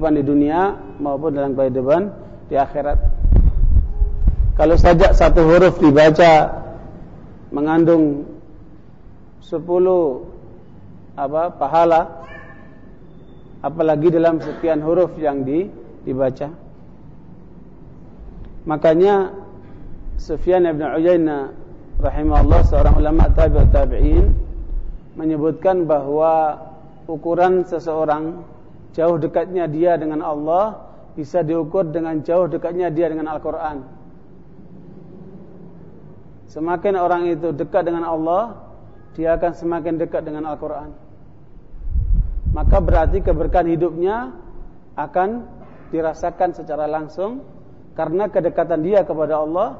kehidupan di dunia maupun dalam kehidupan di akhirat. Kalau saja satu huruf dibaca mengandung sepuluh apa pahala apalagi dalam sekian huruf yang di, dibaca. Makanya Sufyan bin Uyainah rahimahullah seorang ulama tabi'ut tabi'in menyebutkan bahwa ukuran seseorang jauh dekatnya dia dengan Allah bisa diukur dengan jauh dekatnya dia dengan Al-Quran. Semakin orang itu dekat dengan Allah, dia akan semakin dekat dengan Al-Quran. Maka berarti keberkahan hidupnya akan dirasakan secara langsung karena kedekatan dia kepada Allah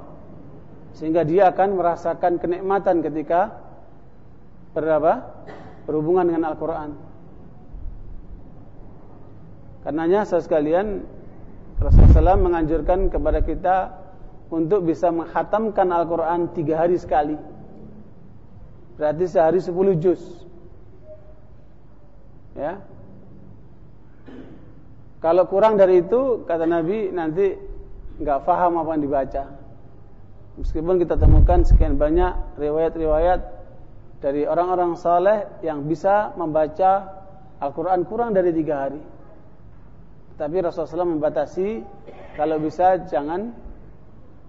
sehingga dia akan merasakan kenikmatan ketika berapa? berhubungan dengan Al-Quran. Karenanya saya sekalian Rasulullah SAW menganjurkan kepada kita untuk bisa menghatamkan Al-Quran tiga hari sekali. Berarti sehari sepuluh juz. Ya. Kalau kurang dari itu, kata Nabi, nanti nggak faham apa yang dibaca. Meskipun kita temukan sekian banyak riwayat-riwayat dari orang-orang saleh yang bisa membaca Al-Quran kurang dari tiga hari. Tapi Rasulullah SAW membatasi kalau bisa jangan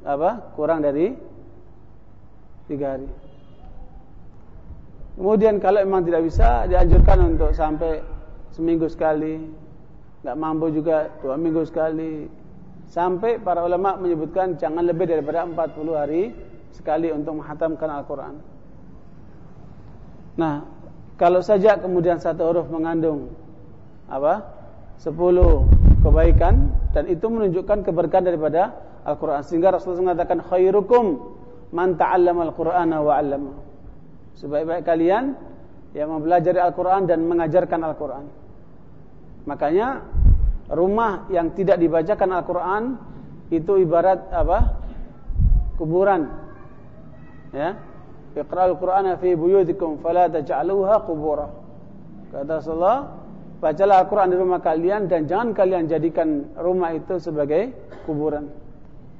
apa kurang dari tiga hari. Kemudian kalau memang tidak bisa dianjurkan untuk sampai seminggu sekali, nggak mampu juga dua minggu sekali. Sampai para ulama menyebutkan jangan lebih daripada 40 hari sekali untuk menghatamkan Al-Quran. Nah, kalau saja kemudian satu huruf mengandung apa? sepuluh kebaikan dan itu menunjukkan keberkahan daripada Al-Qur'an sehingga Rasulullah mengatakan khairukum man ta'allama al-Qur'ana wa 'allama. Sebaik-baik kalian yang mempelajari Al-Qur'an dan mengajarkan Al-Qur'an. Makanya rumah yang tidak dibacakan Al-Qur'an itu ibarat apa? kuburan. Ya. Iqra'ul Qur'ana fi buyutikum fala taj'aluha qubura. Kata Rasulullah, Bacalah Al-Quran di rumah kalian dan jangan kalian jadikan rumah itu sebagai kuburan.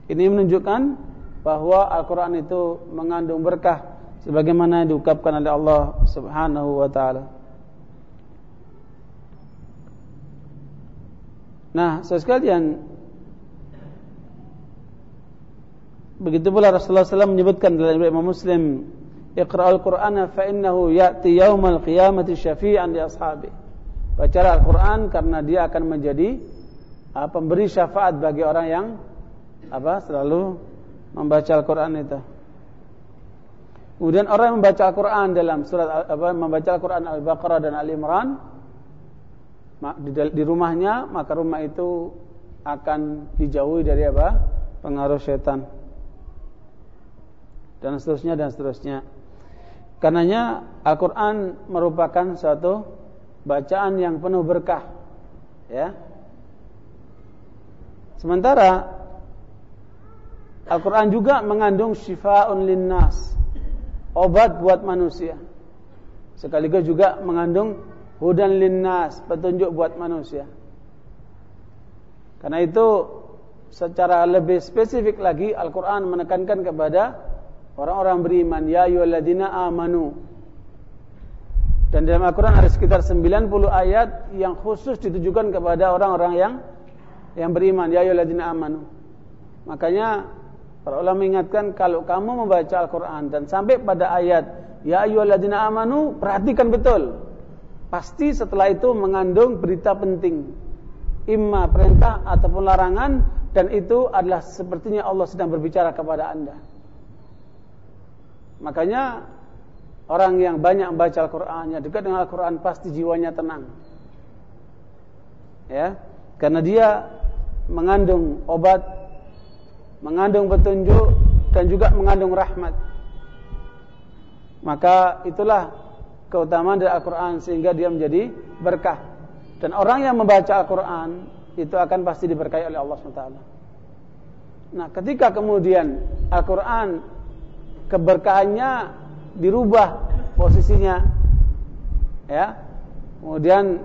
Ini menunjukkan bahwa Al-Quran itu mengandung berkah sebagaimana diungkapkan oleh Allah Subhanahu wa taala. Nah, sekalian begitu pula Rasulullah SAW menyebutkan dalam Imam Muslim, "Iqra'al Qur'ana fa innahu ya'ti yaumal qiyamati syafi'an li ashabihi." Baca Al-Quran karena dia akan menjadi uh, pemberi syafaat bagi orang yang apa selalu membaca Al-Quran itu. Kemudian orang yang membaca Al-Quran dalam surat apa, membaca Al-Quran Al-Baqarah dan Al-Imran di, di rumahnya maka rumah itu akan dijauhi dari apa pengaruh setan dan seterusnya dan seterusnya. Karenanya Al-Quran merupakan suatu bacaan yang penuh berkah. Ya. Sementara Al-Quran juga mengandung syifa'un linnas Obat buat manusia Sekaligus juga mengandung Hudan linnas Petunjuk buat manusia Karena itu Secara lebih spesifik lagi Al-Quran menekankan kepada Orang-orang beriman Ya yualladina amanu dan dalam Al-Quran ada sekitar 90 ayat yang khusus ditujukan kepada orang-orang yang yang beriman. Ya ayyuhalladzina amanu. Makanya para ulama mengingatkan kalau kamu membaca Al-Quran dan sampai pada ayat Ya ayyuhalladzina amanu, perhatikan betul. Pasti setelah itu mengandung berita penting. Imma perintah ataupun larangan dan itu adalah sepertinya Allah sedang berbicara kepada Anda. Makanya Orang yang banyak membaca Al-Quran, yang dekat dengan Al-Quran pasti jiwanya tenang. Ya, karena dia mengandung obat, mengandung petunjuk dan juga mengandung rahmat. Maka itulah keutamaan dari Al-Quran sehingga dia menjadi berkah. Dan orang yang membaca Al-Quran itu akan pasti diberkahi oleh Allah SWT. Nah, ketika kemudian Al-Quran keberkahannya dirubah posisinya ya kemudian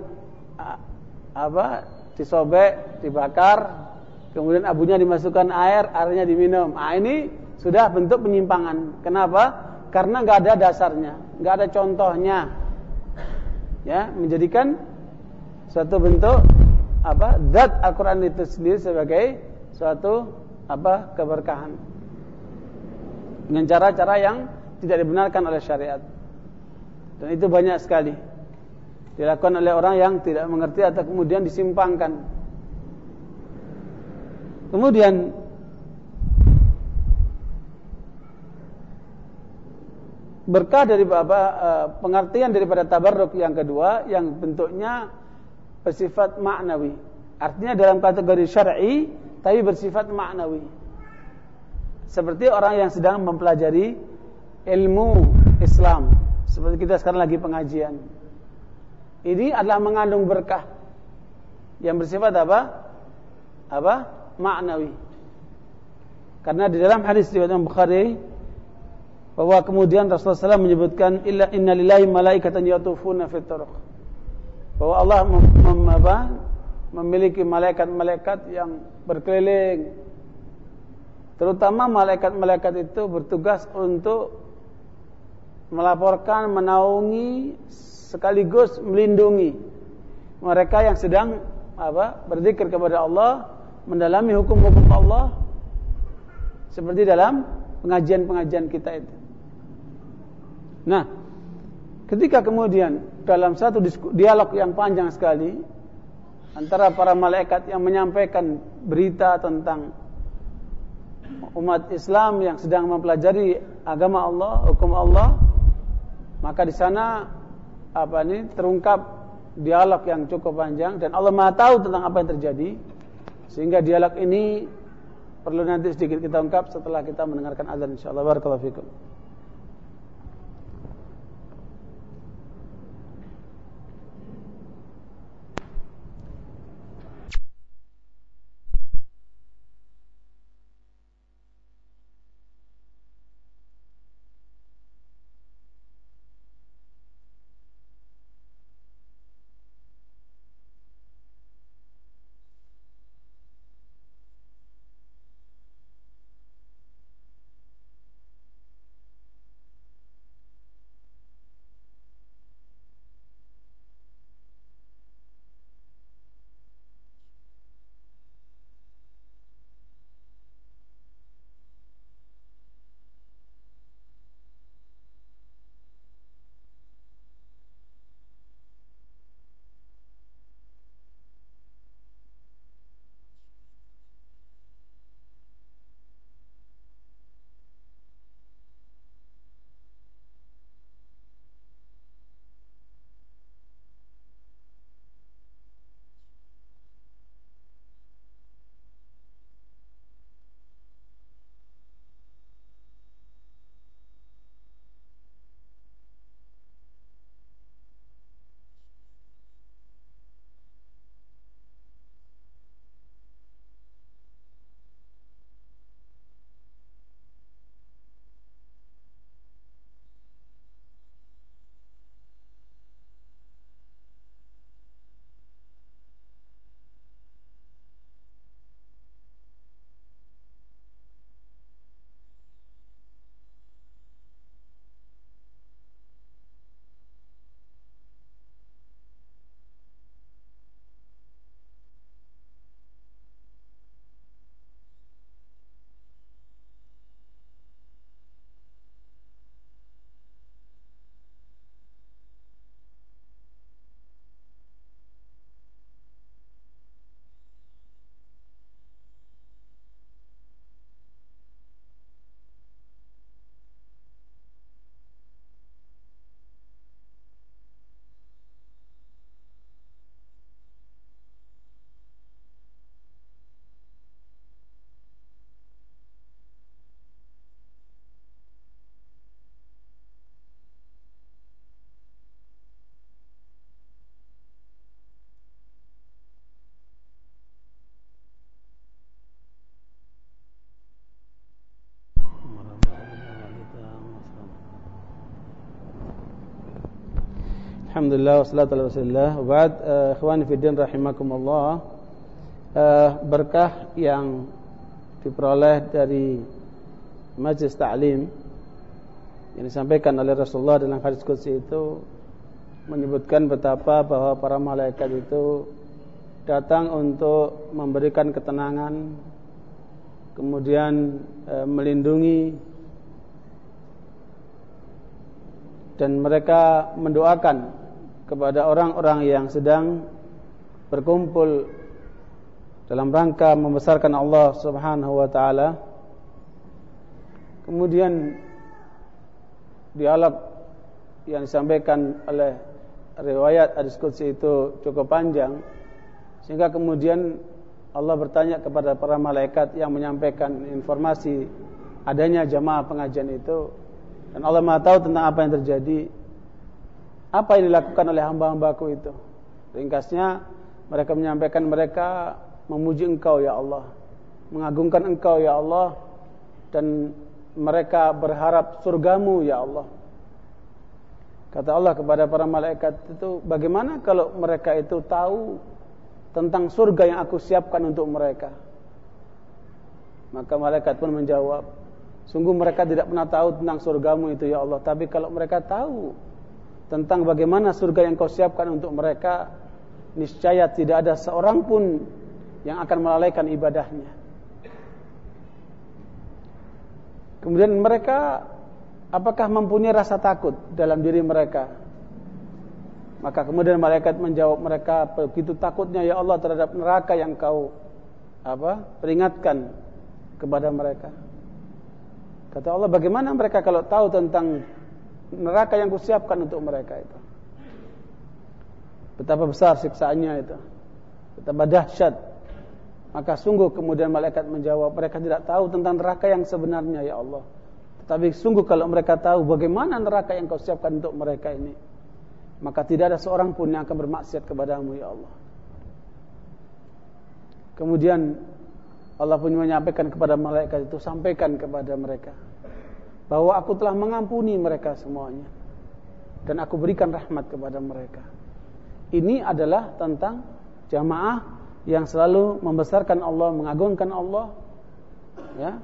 apa disobek, dibakar, kemudian abunya dimasukkan air, airnya diminum. Ah ini sudah bentuk penyimpangan. Kenapa? Karena nggak ada dasarnya, nggak ada contohnya. Ya, menjadikan suatu bentuk apa? Zat Al-Qur'an itu sendiri sebagai suatu apa? keberkahan. Dengan cara-cara yang tidak dibenarkan oleh syariat. Dan itu banyak sekali dilakukan oleh orang yang tidak mengerti atau kemudian disimpangkan. Kemudian berkah dari apa eh, pengertian daripada tabarruk yang kedua yang bentuknya bersifat maknawi. Artinya dalam kategori syar'i tapi bersifat maknawi. Seperti orang yang sedang mempelajari ilmu Islam. Seperti kita sekarang lagi pengajian. Ini adalah mengandung berkah yang bersifat apa? Apa? Maknawi. Karena di dalam hadis riwayat Bukhari bahwa kemudian Rasulullah SAW menyebutkan illa inna lillahi malaikatan yatufuna fit turuq. Bahwa Allah mem, mem, memiliki malaikat-malaikat yang berkeliling. Terutama malaikat-malaikat itu bertugas untuk melaporkan, menaungi sekaligus melindungi mereka yang sedang apa berzikir kepada Allah, mendalami hukum-hukum Allah seperti dalam pengajian-pengajian kita itu. Nah, ketika kemudian dalam satu dialog yang panjang sekali antara para malaikat yang menyampaikan berita tentang umat Islam yang sedang mempelajari agama Allah, hukum Allah, maka di sana apa ini terungkap dialog yang cukup panjang dan Allah Maha tahu tentang apa yang terjadi sehingga dialog ini perlu nanti sedikit kita ungkap setelah kita mendengarkan azan insyaallah barakallahu fikum Alhamdulillah wassalatu ala rasulillah. Wabad uh, ikhwani fiddin rahimakumullah. Uh, berkah yang diperoleh dari majlis ta'lim yang disampaikan oleh Rasulullah dalam hadis qudsi itu menyebutkan betapa bahwa para malaikat itu datang untuk memberikan ketenangan kemudian e, melindungi dan mereka mendoakan kepada orang-orang yang sedang berkumpul dalam rangka membesarkan Allah Subhanahu wa taala. Kemudian dialog yang disampaikan oleh riwayat hadis qudsi itu cukup panjang sehingga kemudian Allah bertanya kepada para malaikat yang menyampaikan informasi adanya jamaah pengajian itu dan Allah Maha tahu tentang apa yang terjadi apa yang dilakukan oleh hamba-hambaku itu ringkasnya mereka menyampaikan mereka memuji engkau ya Allah mengagungkan engkau ya Allah dan mereka berharap surgamu ya Allah kata Allah kepada para malaikat itu bagaimana kalau mereka itu tahu tentang surga yang aku siapkan untuk mereka. Maka malaikat pun menjawab, sungguh mereka tidak pernah tahu tentang surgamu itu ya Allah. Tapi kalau mereka tahu tentang bagaimana surga yang kau siapkan untuk mereka, niscaya tidak ada seorang pun yang akan melalaikan ibadahnya. Kemudian mereka apakah mempunyai rasa takut dalam diri mereka? Maka kemudian malaikat menjawab mereka begitu takutnya ya Allah terhadap neraka yang kau apa peringatkan kepada mereka. Kata Allah bagaimana mereka kalau tahu tentang neraka yang kusiapkan untuk mereka itu. Betapa besar siksaannya itu. Betapa dahsyat. Maka sungguh kemudian malaikat menjawab mereka tidak tahu tentang neraka yang sebenarnya ya Allah. Tetapi sungguh kalau mereka tahu bagaimana neraka yang kau siapkan untuk mereka ini maka tidak ada seorang pun yang akan bermaksiat kepadamu ya Allah. Kemudian Allah pun menyampaikan kepada malaikat itu sampaikan kepada mereka bahwa aku telah mengampuni mereka semuanya dan aku berikan rahmat kepada mereka. Ini adalah tentang jamaah yang selalu membesarkan Allah, mengagungkan Allah ya.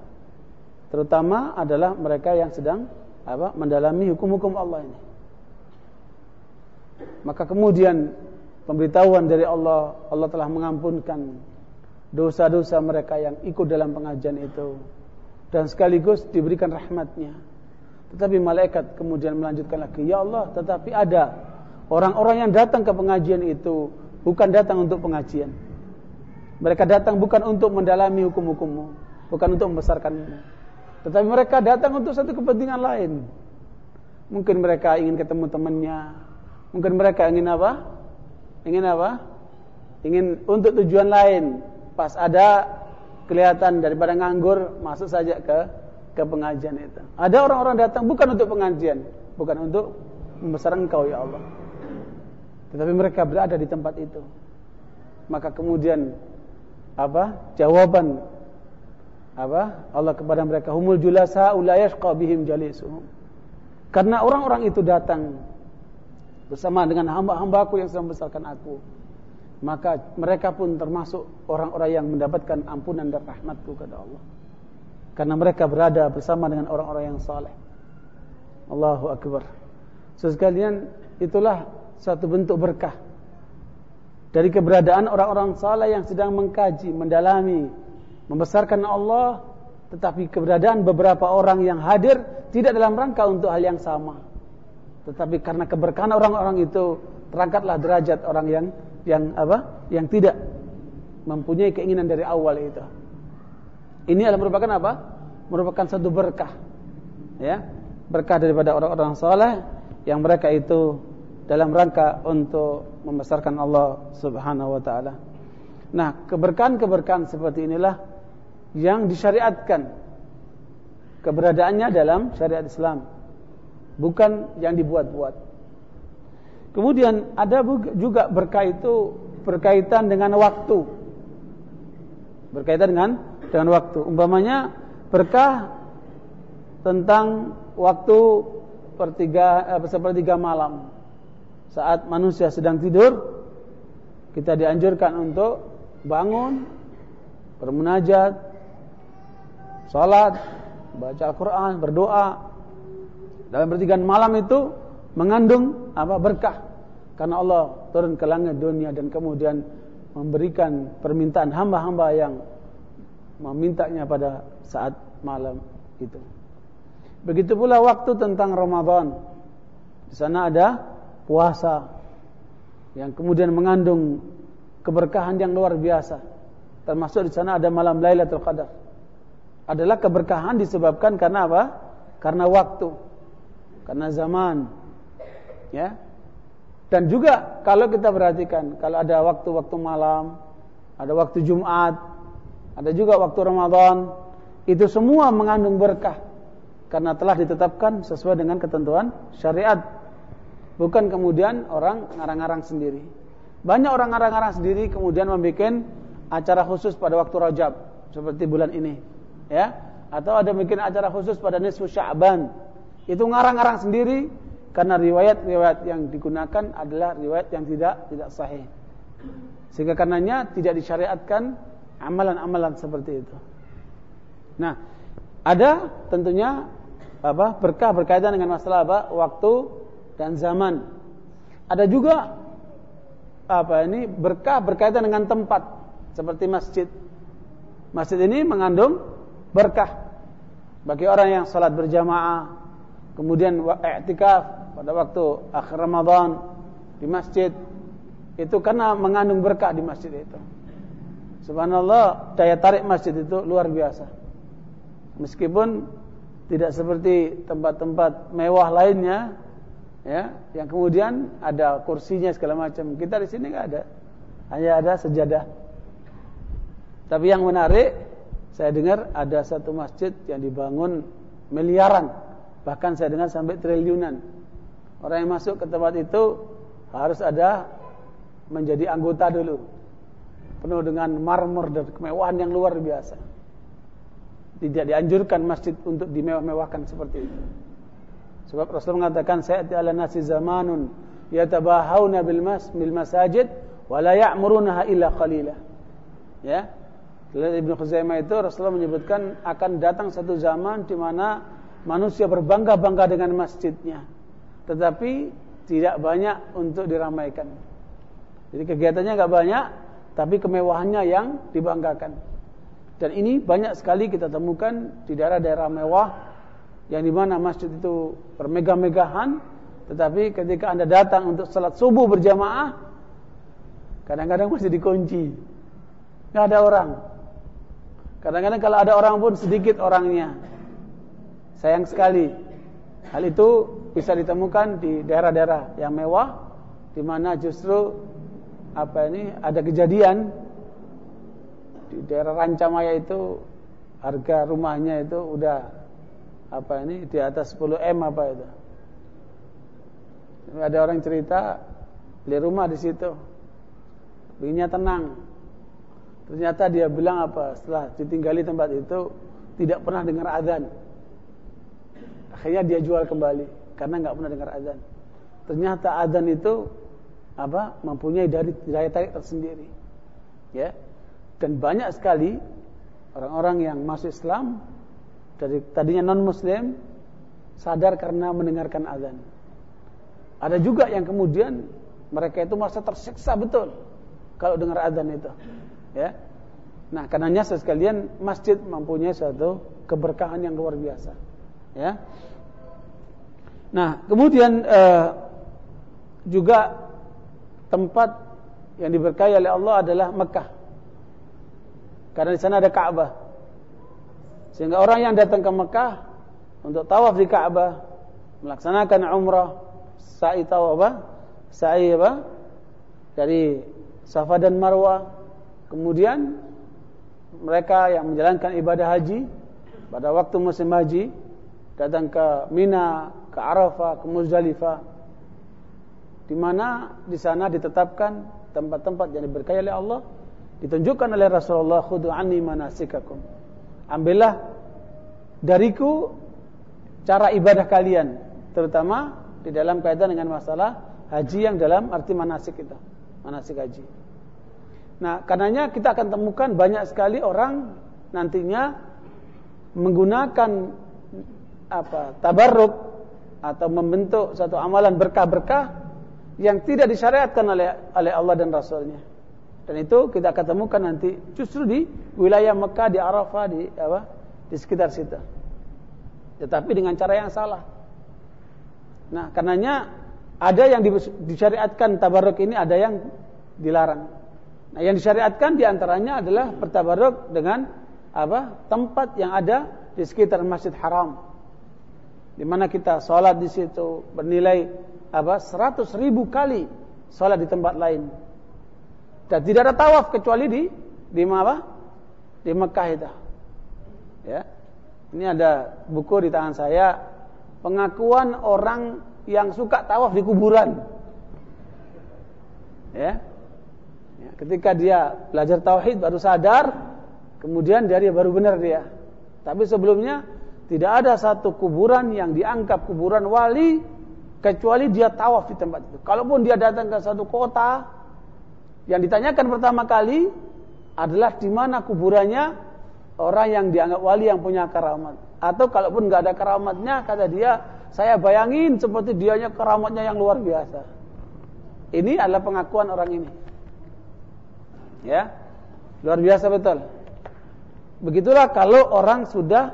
Terutama adalah mereka yang sedang apa? mendalami hukum-hukum Allah ini. Maka kemudian pemberitahuan dari Allah, Allah telah mengampunkan dosa-dosa mereka yang ikut dalam pengajian itu dan sekaligus diberikan rahmatnya. Tetapi malaikat kemudian melanjutkan lagi, Ya Allah, tetapi ada orang-orang yang datang ke pengajian itu bukan datang untuk pengajian. Mereka datang bukan untuk mendalami hukum-hukummu, bukan untuk membesarkanmu. Tetapi mereka datang untuk satu kepentingan lain. Mungkin mereka ingin ketemu temannya, Mungkin mereka ingin apa? Ingin apa? Ingin untuk tujuan lain. Pas ada kelihatan daripada nganggur, masuk saja ke ke pengajian itu. Ada orang-orang datang bukan untuk pengajian, bukan untuk membesarkan engkau ya Allah. Tetapi mereka berada di tempat itu. Maka kemudian apa? Jawaban apa? Allah kepada mereka humul julasa la yashqa bihim jalisuhum. Karena orang-orang itu datang bersama dengan hamba-hambaku yang sedang membesarkan aku maka mereka pun termasuk orang-orang yang mendapatkan ampunan dan rahmatku kepada Allah. Karena mereka berada bersama dengan orang-orang yang saleh. Allahu akbar. Sekalian itulah satu bentuk berkah. Dari keberadaan orang-orang saleh yang sedang mengkaji mendalami membesarkan Allah tetapi keberadaan beberapa orang yang hadir tidak dalam rangka untuk hal yang sama. Tetapi karena keberkahan orang-orang itu terangkatlah derajat orang yang yang apa? Yang tidak mempunyai keinginan dari awal itu. Ini adalah merupakan apa? Merupakan satu berkah. Ya. Berkah daripada orang-orang saleh yang mereka itu dalam rangka untuk membesarkan Allah Subhanahu wa taala. Nah, keberkahan-keberkahan seperti inilah yang disyariatkan keberadaannya dalam syariat Islam bukan yang dibuat-buat. Kemudian ada juga berkah itu berkaitan dengan waktu. Berkaitan dengan dengan waktu. Umpamanya berkah tentang waktu pertiga eh, sepertiga malam. Saat manusia sedang tidur, kita dianjurkan untuk bangun bermunajat, salat, baca Al-Qur'an, berdoa. Dalam pertigaan malam itu mengandung apa berkah karena Allah turun ke langit dunia dan kemudian memberikan permintaan hamba-hamba yang memintanya pada saat malam itu. Begitu pula waktu tentang Ramadan. Di sana ada puasa yang kemudian mengandung keberkahan yang luar biasa. Termasuk di sana ada malam Lailatul Qadar. Adalah keberkahan disebabkan karena apa? Karena waktu. Karena zaman. Ya. Dan juga kalau kita perhatikan, kalau ada waktu-waktu malam, ada waktu Jumat, ada juga waktu Ramadan, itu semua mengandung berkah karena telah ditetapkan sesuai dengan ketentuan syariat. Bukan kemudian orang ngarang-ngarang sendiri. Banyak orang ngarang-ngarang sendiri kemudian membuat acara khusus pada waktu Rajab seperti bulan ini, ya. Atau ada bikin acara khusus pada nisfu Sya'ban. Itu ngarang-ngarang sendiri karena riwayat-riwayat yang digunakan adalah riwayat yang tidak tidak sahih. Sehingga karenanya tidak disyariatkan amalan-amalan seperti itu. Nah, ada tentunya apa berkah berkaitan dengan masalah apa waktu dan zaman ada juga apa ini berkah berkaitan dengan tempat seperti masjid masjid ini mengandung berkah bagi orang yang salat berjamaah kemudian i'tikaf pada waktu akhir Ramadan di masjid itu karena mengandung berkah di masjid itu. Subhanallah daya tarik masjid itu luar biasa. Meskipun tidak seperti tempat-tempat mewah lainnya ya yang kemudian ada kursinya segala macam. Kita di sini nggak ada. Hanya ada sejadah. Tapi yang menarik saya dengar ada satu masjid yang dibangun miliaran. Bahkan saya dengar sampai triliunan orang yang masuk ke tempat itu harus ada menjadi anggota dulu penuh dengan marmer dan kemewahan yang luar biasa tidak dianjurkan masjid untuk dimewah-mewahkan seperti itu. Sebab Rasul mengatakan sayati ala nasi zamanun yatabahawna bil mas bil masajid wa la ya'murunaha illa qalila. Ya. Dalam Ibnu Khuzaimah itu Rasulullah menyebutkan akan datang satu zaman di mana manusia berbangga-bangga dengan masjidnya, tetapi tidak banyak untuk diramaikan. Jadi kegiatannya enggak banyak, tapi kemewahannya yang dibanggakan. Dan ini banyak sekali kita temukan di daerah-daerah mewah yang di mana masjid itu bermegah-megahan, tetapi ketika anda datang untuk salat subuh berjamaah, kadang-kadang masih dikunci, nggak ada orang. Kadang-kadang kalau ada orang pun sedikit orangnya. Sayang sekali. Hal itu bisa ditemukan di daerah-daerah yang mewah, di mana justru apa ini ada kejadian di daerah Rancamaya itu harga rumahnya itu udah apa ini di atas 10 M apa itu. Ada orang cerita beli rumah di situ. Belinya tenang. Ternyata dia bilang apa setelah ditinggali tempat itu tidak pernah dengar azan. Akhirnya dia jual kembali karena nggak pernah dengar azan. Ternyata azan itu apa mempunyai dari daya tarik tersendiri. Ya, dan banyak sekali orang-orang yang masuk Islam dari tadinya non muslim sadar karena mendengarkan azan. Ada juga yang kemudian mereka itu merasa tersiksa betul kalau dengar azan itu. Ya. Nah, karenanya sekalian masjid mempunyai suatu keberkahan yang luar biasa. Ya. Nah, kemudian eh, juga tempat yang diberkahi oleh Allah adalah Mekah. Karena di sana ada Ka'bah. Sehingga orang yang datang ke Mekah untuk tawaf di Ka'bah, melaksanakan umrah, sa'i tawaf? Sa'i apa? Dari Safa dan Marwah. Kemudian mereka yang menjalankan ibadah haji pada waktu musim haji datang ke Mina, ke Arafah, ke Muzdalifah di mana di sana ditetapkan tempat-tempat yang diberkahi oleh Allah ditunjukkan oleh Rasulullah khudu anni manasikakum. Ambillah dariku cara ibadah kalian terutama di dalam kaitan dengan masalah haji yang dalam arti manasik itu manasik haji. Nah, karenanya kita akan temukan banyak sekali orang nantinya menggunakan apa tabarruk atau membentuk satu amalan berkah-berkah yang tidak disyariatkan oleh oleh Allah dan Rasulnya. Dan itu kita akan temukan nanti justru di wilayah Mekah, di Arafah, di apa? di sekitar situ. Tetapi dengan cara yang salah. Nah, karenanya ada yang disyariatkan tabarruk ini, ada yang dilarang. Nah, yang disyariatkan di antaranya adalah bertabarruk dengan apa? tempat yang ada di sekitar Masjid Haram. Di mana kita sholat di situ bernilai apa? Seratus ribu kali sholat di tempat lain. Dan tidak ada tawaf kecuali di di mana? Di Mekah itu. Ya. Ini ada buku di tangan saya pengakuan orang yang suka tawaf di kuburan. Ya. ya. Ketika dia belajar tauhid baru sadar, kemudian dia baru benar dia. Tapi sebelumnya tidak ada satu kuburan yang dianggap kuburan wali kecuali dia tawaf di tempat itu. Kalaupun dia datang ke satu kota, yang ditanyakan pertama kali adalah di mana kuburannya orang yang dianggap wali yang punya keramat. Atau kalaupun nggak ada keramatnya, kata dia, saya bayangin seperti dianya keramatnya yang luar biasa. Ini adalah pengakuan orang ini. Ya, luar biasa betul. Begitulah kalau orang sudah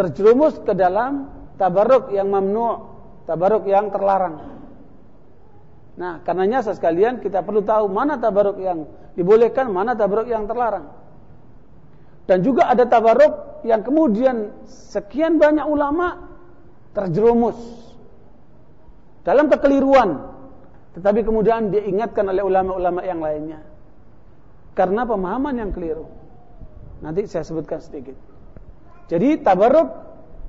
terjerumus ke dalam tabaruk yang mamnu, tabaruk yang terlarang. Nah, karenanya sekalian kita perlu tahu mana tabaruk yang dibolehkan, mana tabaruk yang terlarang. Dan juga ada tabaruk yang kemudian sekian banyak ulama terjerumus dalam kekeliruan, tetapi kemudian diingatkan oleh ulama-ulama yang lainnya karena pemahaman yang keliru. Nanti saya sebutkan sedikit. Jadi tabaruk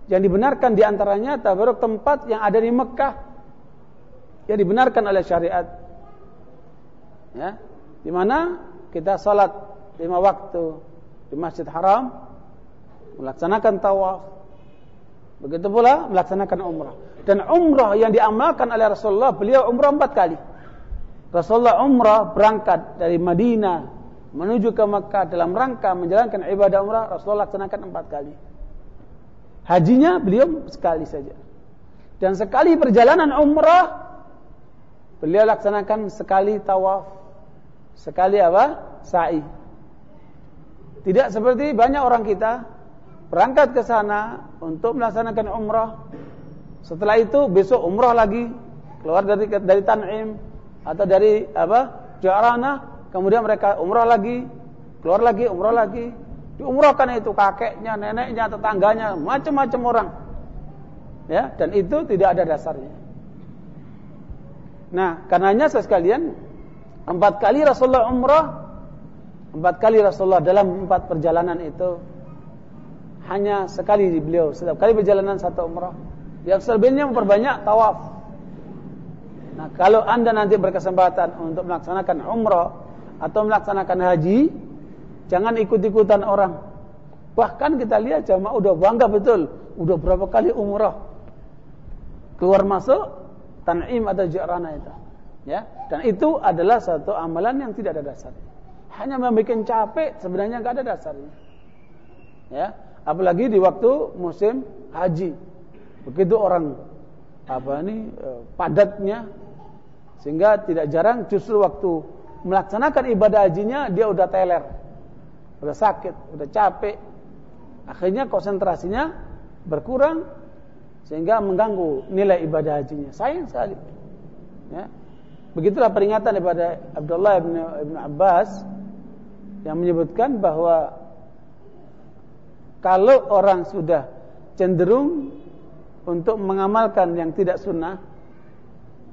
yang dibenarkan di antaranya tabaruk tempat yang ada di Mekah yang dibenarkan oleh syariat. Ya, di mana kita salat lima waktu di Masjid Haram, melaksanakan tawaf, begitu pula melaksanakan umrah. Dan umrah yang diamalkan oleh Rasulullah, beliau umrah empat kali. Rasulullah umrah berangkat dari Madinah menuju ke Mekah dalam rangka menjalankan ibadah umrah, Rasulullah laksanakan empat kali. Hajinya beliau sekali saja. Dan sekali perjalanan umrah Beliau laksanakan sekali tawaf, sekali apa? Sa'i. Tidak seperti banyak orang kita berangkat ke sana untuk melaksanakan umrah. Setelah itu besok umrah lagi, keluar dari dari Tan'im atau dari apa? Jarana, kemudian mereka umrah lagi, keluar lagi, umrah lagi. Diumrahkan itu kakeknya, neneknya, tetangganya, macam-macam orang. Ya, dan itu tidak ada dasarnya. Nah, karenanya saya sekalian empat kali Rasulullah umrah, empat kali Rasulullah dalam empat perjalanan itu hanya sekali beliau setiap kali perjalanan satu umrah. Yang selebihnya memperbanyak tawaf. Nah, kalau anda nanti berkesempatan untuk melaksanakan umrah atau melaksanakan haji, jangan ikut-ikutan orang. Bahkan kita lihat jamaah udah bangga betul, udah berapa kali umrah. Keluar masuk tan'im atau ji'rana itu. Ya, dan itu adalah satu amalan yang tidak ada dasarnya. Hanya membuat capek sebenarnya enggak ada dasarnya. Ya, apalagi di waktu musim haji. Begitu orang apa ini e, padatnya sehingga tidak jarang justru waktu melaksanakan ibadah hajinya dia udah teler. Udah sakit, udah capek. Akhirnya konsentrasinya berkurang sehingga mengganggu nilai ibadah hajinya. Sayang sekali. Ya. Begitulah peringatan daripada Abdullah bin, bin Abbas yang menyebutkan bahwa kalau orang sudah cenderung untuk mengamalkan yang tidak sunnah,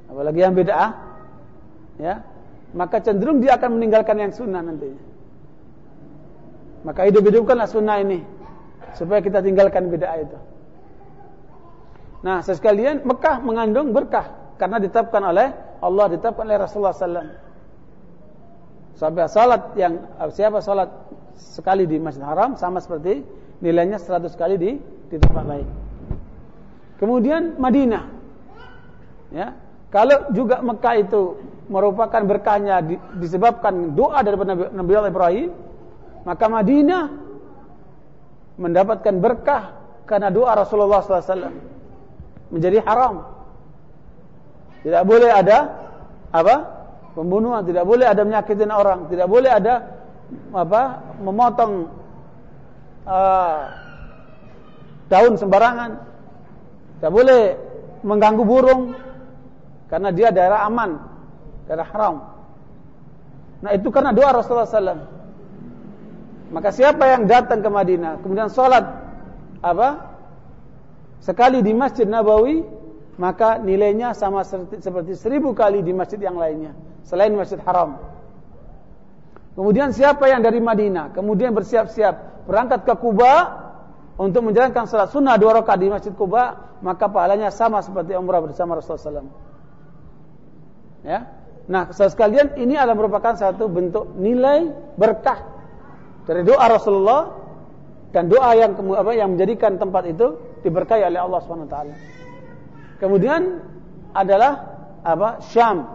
apalagi yang beda, ya, maka cenderung dia akan meninggalkan yang sunnah nantinya. Maka hidup-hidupkanlah sunnah ini supaya kita tinggalkan beda itu. Nah, sekalian Mekah mengandung berkah karena ditetapkan oleh Allah, ditetapkan oleh Rasulullah SAW. Sampai salat yang siapa salat sekali di Masjid Haram sama seperti nilainya 100 kali di di tempat lain. Kemudian Madinah. Ya. Kalau juga Mekah itu merupakan berkahnya disebabkan doa daripada Nabi Allah Ibrahim, maka Madinah mendapatkan berkah karena doa Rasulullah SAW menjadi haram. Tidak boleh ada apa? Pembunuhan, tidak boleh ada menyakitin orang, tidak boleh ada apa? memotong uh, daun sembarangan. Tidak boleh mengganggu burung karena dia daerah aman, daerah haram. Nah, itu karena doa Rasulullah SAW. Maka siapa yang datang ke Madinah kemudian sholat apa? Sekali di Masjid Nabawi maka nilainya sama seperti seribu kali di masjid yang lainnya selain masjid haram. Kemudian siapa yang dari Madinah kemudian bersiap-siap berangkat ke Kuba untuk menjalankan salat sunnah dua rakaat di masjid Kuba maka pahalanya sama seperti umrah bersama Rasulullah SAW. Ya, nah sekalian ini adalah merupakan satu bentuk nilai berkah dari doa Rasulullah dan doa yang apa yang menjadikan tempat itu diberkahi oleh Allah Taala. Kemudian adalah apa? Syam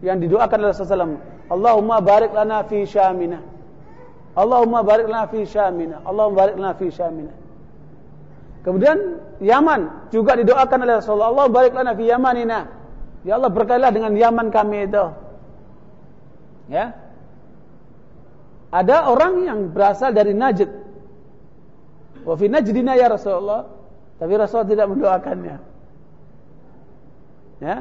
yang didoakan oleh Rasulullah Allahumma barik lana fi syamina. Allahumma barik lana fi syamina. Allahumma barik lana fi syamina. Kemudian Yaman juga didoakan oleh Rasulullah Allah barik lana fi yamanina. Ya Allah berkailah dengan Yaman kami itu. Ya. Ada orang yang berasal dari Najd. Wa fi Najdina ya Rasulullah. Tapi Rasulullah tidak mendoakannya. Ya.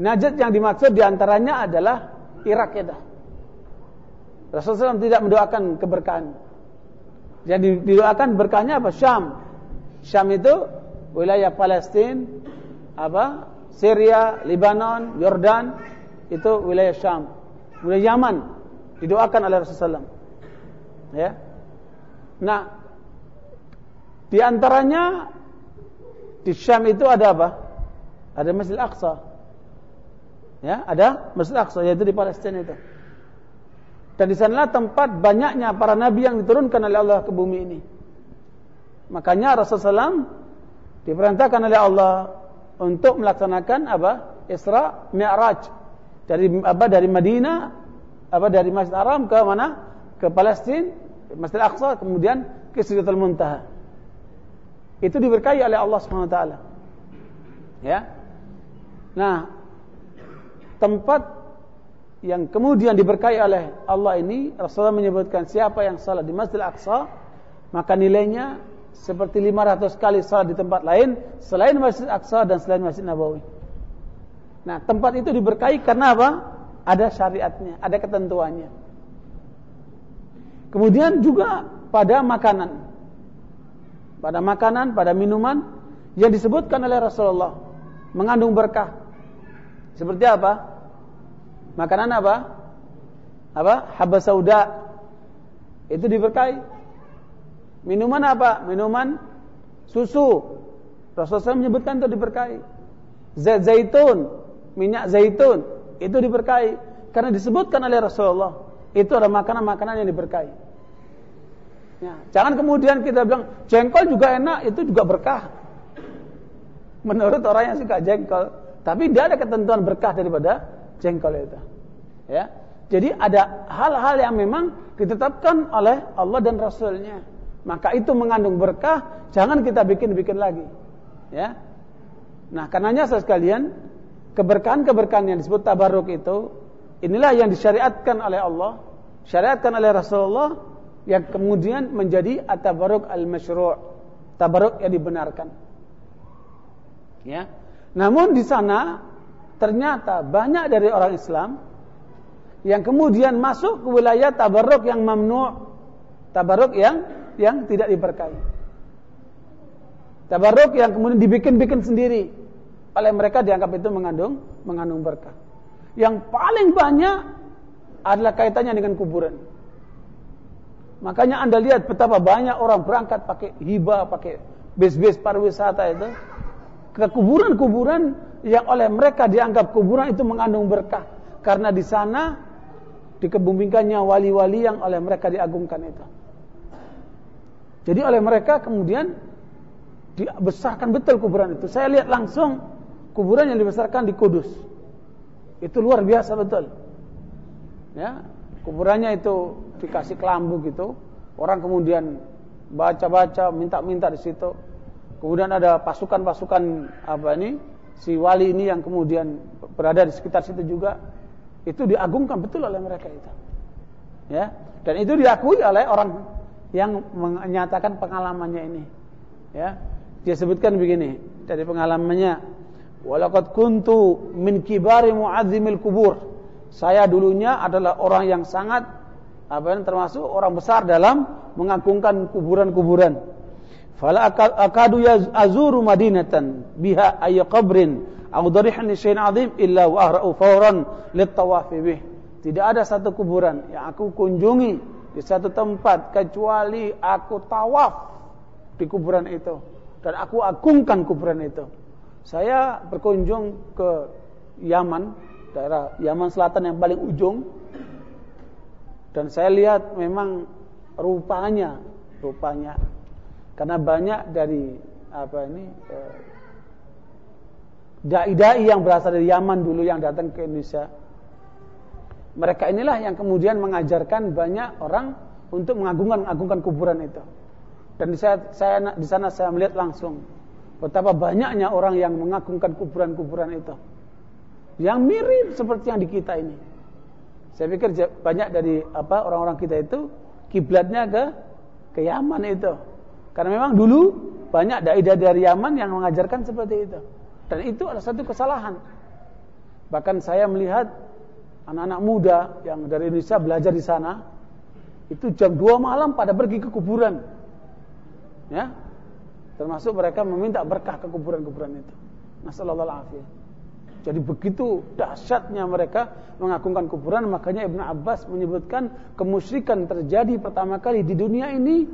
Najat yang dimaksud di antaranya adalah Irak itu. Rasulullah SAW tidak mendoakan keberkahan. Jadi didoakan berkahnya apa? Syam. Syam itu wilayah Palestina, apa? Syria, Lebanon, Yordan, itu wilayah Syam. Wilayah Yaman didoakan oleh Rasulullah SAW. Ya. Nah, di antaranya di Syam itu ada apa? Ada Masjid Aqsa. Ya, ada Masjid Aqsa yaitu di Palestina itu. Dan di sanalah tempat banyaknya para nabi yang diturunkan oleh Allah ke bumi ini. Makanya Rasulullah SAW diperintahkan oleh Allah untuk melaksanakan apa? Isra Mi'raj dari apa dari Madinah apa dari Masjid Haram ke mana? Ke Palestina, Masjid Aqsa kemudian ke Sidratul Muntaha. Itu diberkahi oleh Allah Subhanahu wa taala. Ya. Nah, tempat yang kemudian diberkahi oleh Allah ini Rasulullah menyebutkan siapa yang salat di Masjid Al-Aqsa maka nilainya seperti 500 kali salat di tempat lain selain Masjid Al-Aqsa dan selain Masjid Nabawi. Nah, tempat itu diberkahi karena apa? Ada syariatnya, ada ketentuannya. Kemudian juga pada makanan. Pada makanan, pada minuman yang disebutkan oleh Rasulullah mengandung berkah. Seperti apa? Makanan apa? Apa? Habba sauda. Itu diberkahi. Minuman apa? Minuman susu. Rasulullah menyebutkan itu diberkahi. Zait zaitun, minyak zaitun, itu diberkahi. Karena disebutkan oleh Rasulullah, itu adalah makanan-makanan yang diberkahi. Ya, jangan kemudian kita bilang jengkol juga enak, itu juga berkah. Menurut orang yang suka jengkol, tapi dia ada ketentuan berkah daripada jengkol itu. Ya. Jadi ada hal-hal yang memang ditetapkan oleh Allah dan Rasulnya. Maka itu mengandung berkah, jangan kita bikin-bikin lagi. Ya. Nah, karenanya sekalian, keberkahan-keberkahan yang disebut tabarruk itu, inilah yang disyariatkan oleh Allah, syariatkan oleh Rasulullah, yang kemudian menjadi at-tabarruk al-masyru' tabarruk yang dibenarkan. Ya. Namun di sana ternyata banyak dari orang Islam yang kemudian masuk ke wilayah tabarruk yang mamnu, tabarruk yang yang tidak diberkahi. Tabarruk yang kemudian dibikin-bikin sendiri oleh mereka dianggap itu mengandung mengandung berkah. Yang paling banyak adalah kaitannya dengan kuburan. Makanya Anda lihat betapa banyak orang berangkat pakai hibah, pakai bis-bis pariwisata itu ke kuburan-kuburan yang oleh mereka dianggap kuburan itu mengandung berkah karena di sana dikebumikannya wali-wali yang oleh mereka diagungkan itu. Jadi oleh mereka kemudian dibesarkan betul kuburan itu. Saya lihat langsung kuburan yang dibesarkan di Kudus. Itu luar biasa betul. Ya, kuburannya itu dikasih kelambu gitu. Orang kemudian baca-baca, minta-minta di situ. Kemudian ada pasukan-pasukan apa ini? Si wali ini yang kemudian berada di sekitar situ juga itu diagungkan betul oleh mereka itu. Ya, dan itu diakui oleh orang yang menyatakan pengalamannya ini. Ya, dia sebutkan begini dari pengalamannya, "Walaqad kuntu min kibari mu'azzimil kubur." Saya dulunya adalah orang yang sangat apa ini termasuk orang besar dalam mengagungkan kuburan-kuburan. Fala akadu azuru madinatan biha ay qabrin aw darihan syai'in azim illa wa ahra'u fawran bih. Tidak ada satu kuburan yang aku kunjungi di satu tempat kecuali aku tawaf di kuburan itu dan aku agungkan kuburan itu. Saya berkunjung ke Yaman, daerah Yaman Selatan yang paling ujung dan saya lihat memang rupanya rupanya karena banyak dari apa ini eh, dai-dai yang berasal dari Yaman dulu yang datang ke Indonesia. Mereka inilah yang kemudian mengajarkan banyak orang untuk mengagungkan mengagungkan kuburan itu. Dan saya, saya di sana saya melihat langsung betapa banyaknya orang yang mengagungkan kuburan-kuburan itu. Yang mirip seperti yang di kita ini. Saya pikir banyak dari apa orang-orang kita itu kiblatnya ke ke Yaman itu. Karena memang dulu banyak dai-dai dari Yaman yang mengajarkan seperti itu. Dan itu adalah satu kesalahan. Bahkan saya melihat anak-anak muda yang dari Indonesia belajar di sana, itu jam 2 malam pada pergi ke kuburan. Ya. Termasuk mereka meminta berkah ke kuburan-kuburan itu. Nasallallahu alaihi Jadi begitu dahsyatnya mereka mengagungkan kuburan, makanya Ibnu Abbas menyebutkan kemusyrikan terjadi pertama kali di dunia ini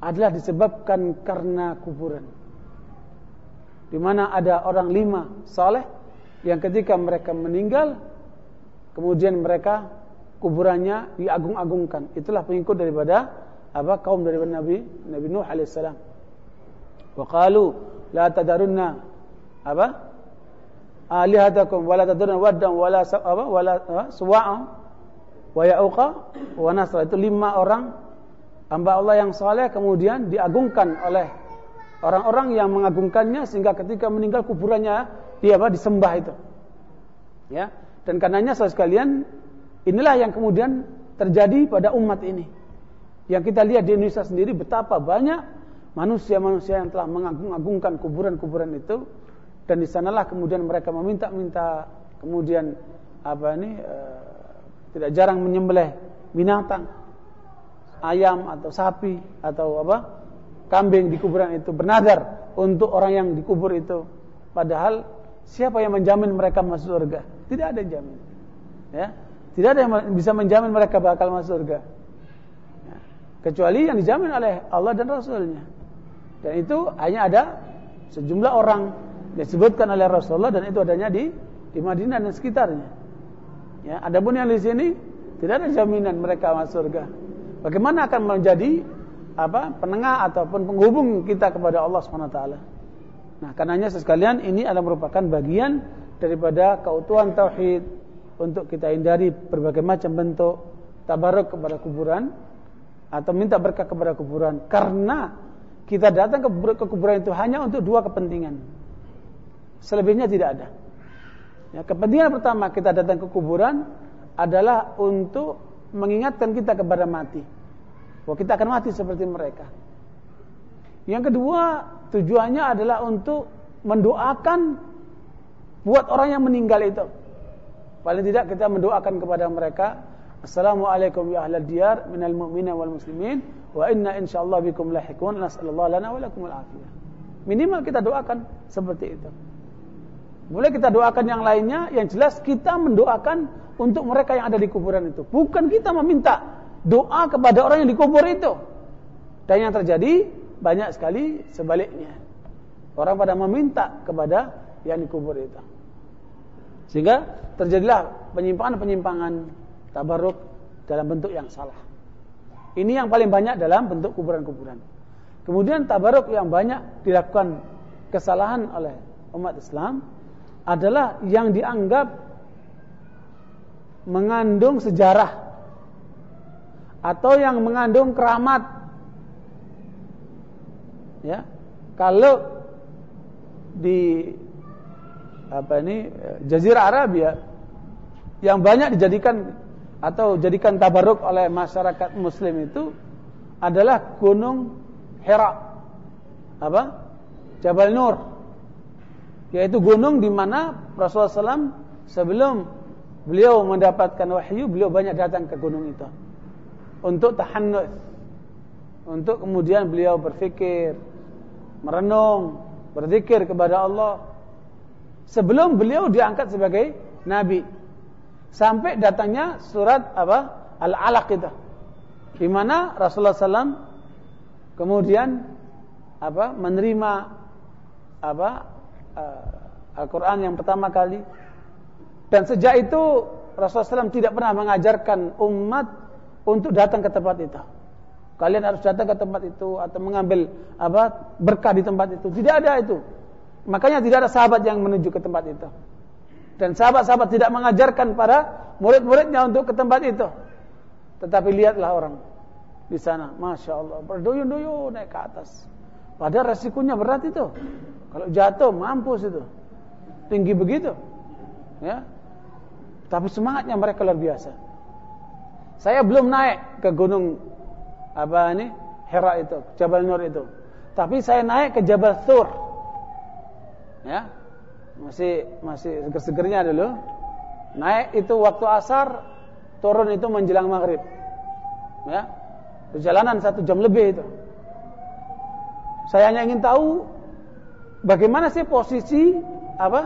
adalah disebabkan karena kuburan. Di mana ada orang lima saleh yang ketika mereka meninggal kemudian mereka kuburannya diagung-agungkan. Itulah pengikut daripada apa kaum dari Nabi Nabi Nuh alaihissalam. Wa qalu la tadarunna apa? Alihatakum wa la tadarunna waddan wa la apa? Wa la suwa'a wa ya'uqa wa nasra. Itu lima orang hamba Allah yang saleh kemudian diagungkan oleh orang-orang yang mengagungkannya sehingga ketika meninggal kuburannya dia apa disembah itu. Ya. Dan karenanya saudara sekalian, inilah yang kemudian terjadi pada umat ini. Yang kita lihat di Indonesia sendiri betapa banyak manusia-manusia yang telah mengagung-agungkan kuburan-kuburan itu dan di sanalah kemudian mereka meminta-minta kemudian apa ini e, tidak jarang menyembelih binatang ayam atau sapi atau apa kambing di kuburan itu bernadar untuk orang yang dikubur itu. Padahal siapa yang menjamin mereka masuk surga? Tidak ada yang jamin. Ya? Tidak ada yang bisa menjamin mereka bakal masuk surga. Ya. kecuali yang dijamin oleh Allah dan Rasulnya dan itu hanya ada sejumlah orang disebutkan oleh Rasulullah dan itu adanya di di Madinah dan sekitarnya. Ya adapun yang di sini tidak ada jaminan mereka masuk surga. Bagaimana akan menjadi apa penengah ataupun penghubung kita kepada Allah Swt. Nah, karenanya sekalian ini adalah merupakan bagian daripada keutuhan tauhid untuk kita hindari berbagai macam bentuk tabaruk kepada kuburan atau minta berkah kepada kuburan. Karena kita datang ke kuburan itu hanya untuk dua kepentingan. Selebihnya tidak ada. Ya, kepentingan pertama kita datang ke kuburan adalah untuk mengingatkan kita kepada mati. Bahwa kita akan mati seperti mereka. Yang kedua, tujuannya adalah untuk mendoakan buat orang yang meninggal itu. Paling tidak kita mendoakan kepada mereka, Assalamualaikum ya ahlal diyar minal mu'minin wal muslimin wa inna insyaallah bikum lahiqun nasallallahu lana wa lakum afiyah. Minimal kita doakan seperti itu. Boleh kita doakan yang lainnya, yang jelas kita mendoakan untuk mereka yang ada di kuburan itu. Bukan kita meminta doa kepada orang yang dikubur itu. Dan yang terjadi banyak sekali sebaliknya. Orang pada meminta kepada yang dikubur itu. Sehingga terjadilah penyimpangan-penyimpangan tabaruk dalam bentuk yang salah. Ini yang paling banyak dalam bentuk kuburan-kuburan. Kemudian tabaruk yang banyak dilakukan kesalahan oleh umat Islam adalah yang dianggap mengandung sejarah atau yang mengandung keramat. Ya. Kalau di apa ini Jazirah Arabia yang banyak dijadikan atau jadikan tabaruk oleh masyarakat muslim itu adalah gunung Hira. Apa? Jabal Nur. Yaitu gunung di mana Rasulullah SAW sebelum beliau mendapatkan wahyu, beliau banyak datang ke gunung itu. Untuk tahannus. Untuk kemudian beliau berfikir, merenung, berzikir kepada Allah. Sebelum beliau diangkat sebagai nabi. Sampai datangnya surat apa? Al-Alaq itu. Di mana Rasulullah SAW kemudian apa? menerima apa? Uh, Al-Qur'an yang pertama kali dan sejak itu Rasulullah SAW tidak pernah mengajarkan umat untuk datang ke tempat itu. Kalian harus datang ke tempat itu atau mengambil apa berkah di tempat itu. Tidak ada itu. Makanya tidak ada sahabat yang menuju ke tempat itu. Dan sahabat-sahabat tidak mengajarkan para murid-muridnya untuk ke tempat itu. Tetapi lihatlah orang di sana, masya Allah, berduyun-duyun naik ke atas. Padahal resikonya berat itu. Kalau jatuh mampus itu, tinggi begitu. Ya, tapi semangatnya mereka luar biasa. Saya belum naik ke gunung apa ini Hera itu, Jabal Nur itu. Tapi saya naik ke Jabal Thur. Ya. Masih masih seger-segernya dulu. Naik itu waktu asar, turun itu menjelang maghrib. Ya. Perjalanan satu jam lebih itu. Saya hanya ingin tahu bagaimana sih posisi apa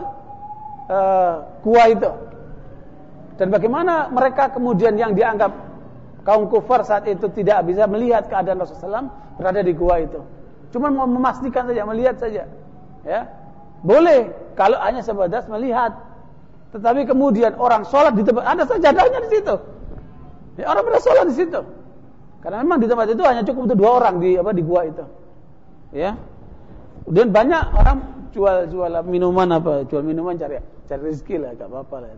uh, gua itu. Dan bagaimana mereka kemudian yang dianggap kaum kufar saat itu tidak bisa melihat keadaan Rasulullah SAW berada di gua itu. Cuma mau memastikan saja, melihat saja. Ya, boleh kalau hanya sebatas melihat. Tetapi kemudian orang sholat di tempat ada sajadahnya di situ. Ya, orang pada sholat di situ. Karena memang di tempat itu hanya cukup untuk dua orang di apa di gua itu. Ya. Kemudian banyak orang jual-jual minuman apa, jual minuman cari cari rezeki lah, gak apa-apa lah.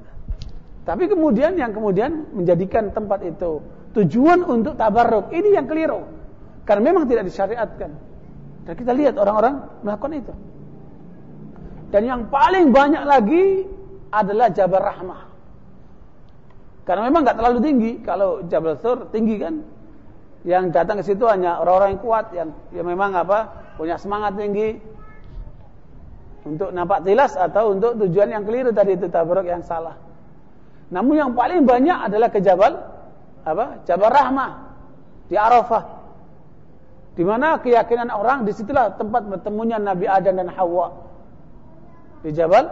Tapi kemudian yang kemudian menjadikan tempat itu tujuan untuk tabarruk, ini yang keliru. Karena memang tidak disyariatkan. Dan kita lihat orang-orang melakukan itu. Dan yang paling banyak lagi adalah Jabal Rahmah. Karena memang nggak terlalu tinggi. Kalau Jabal Sur tinggi kan, yang datang ke situ hanya orang-orang yang kuat, yang, yang memang apa punya semangat tinggi untuk nampak jelas atau untuk tujuan yang keliru tadi itu tabarruk yang salah. Namun yang paling banyak adalah ke Jabal apa? Jabal Rahmah di Arafah. Di mana keyakinan orang di situlah tempat bertemunya Nabi Adam dan Hawa. Di Jabal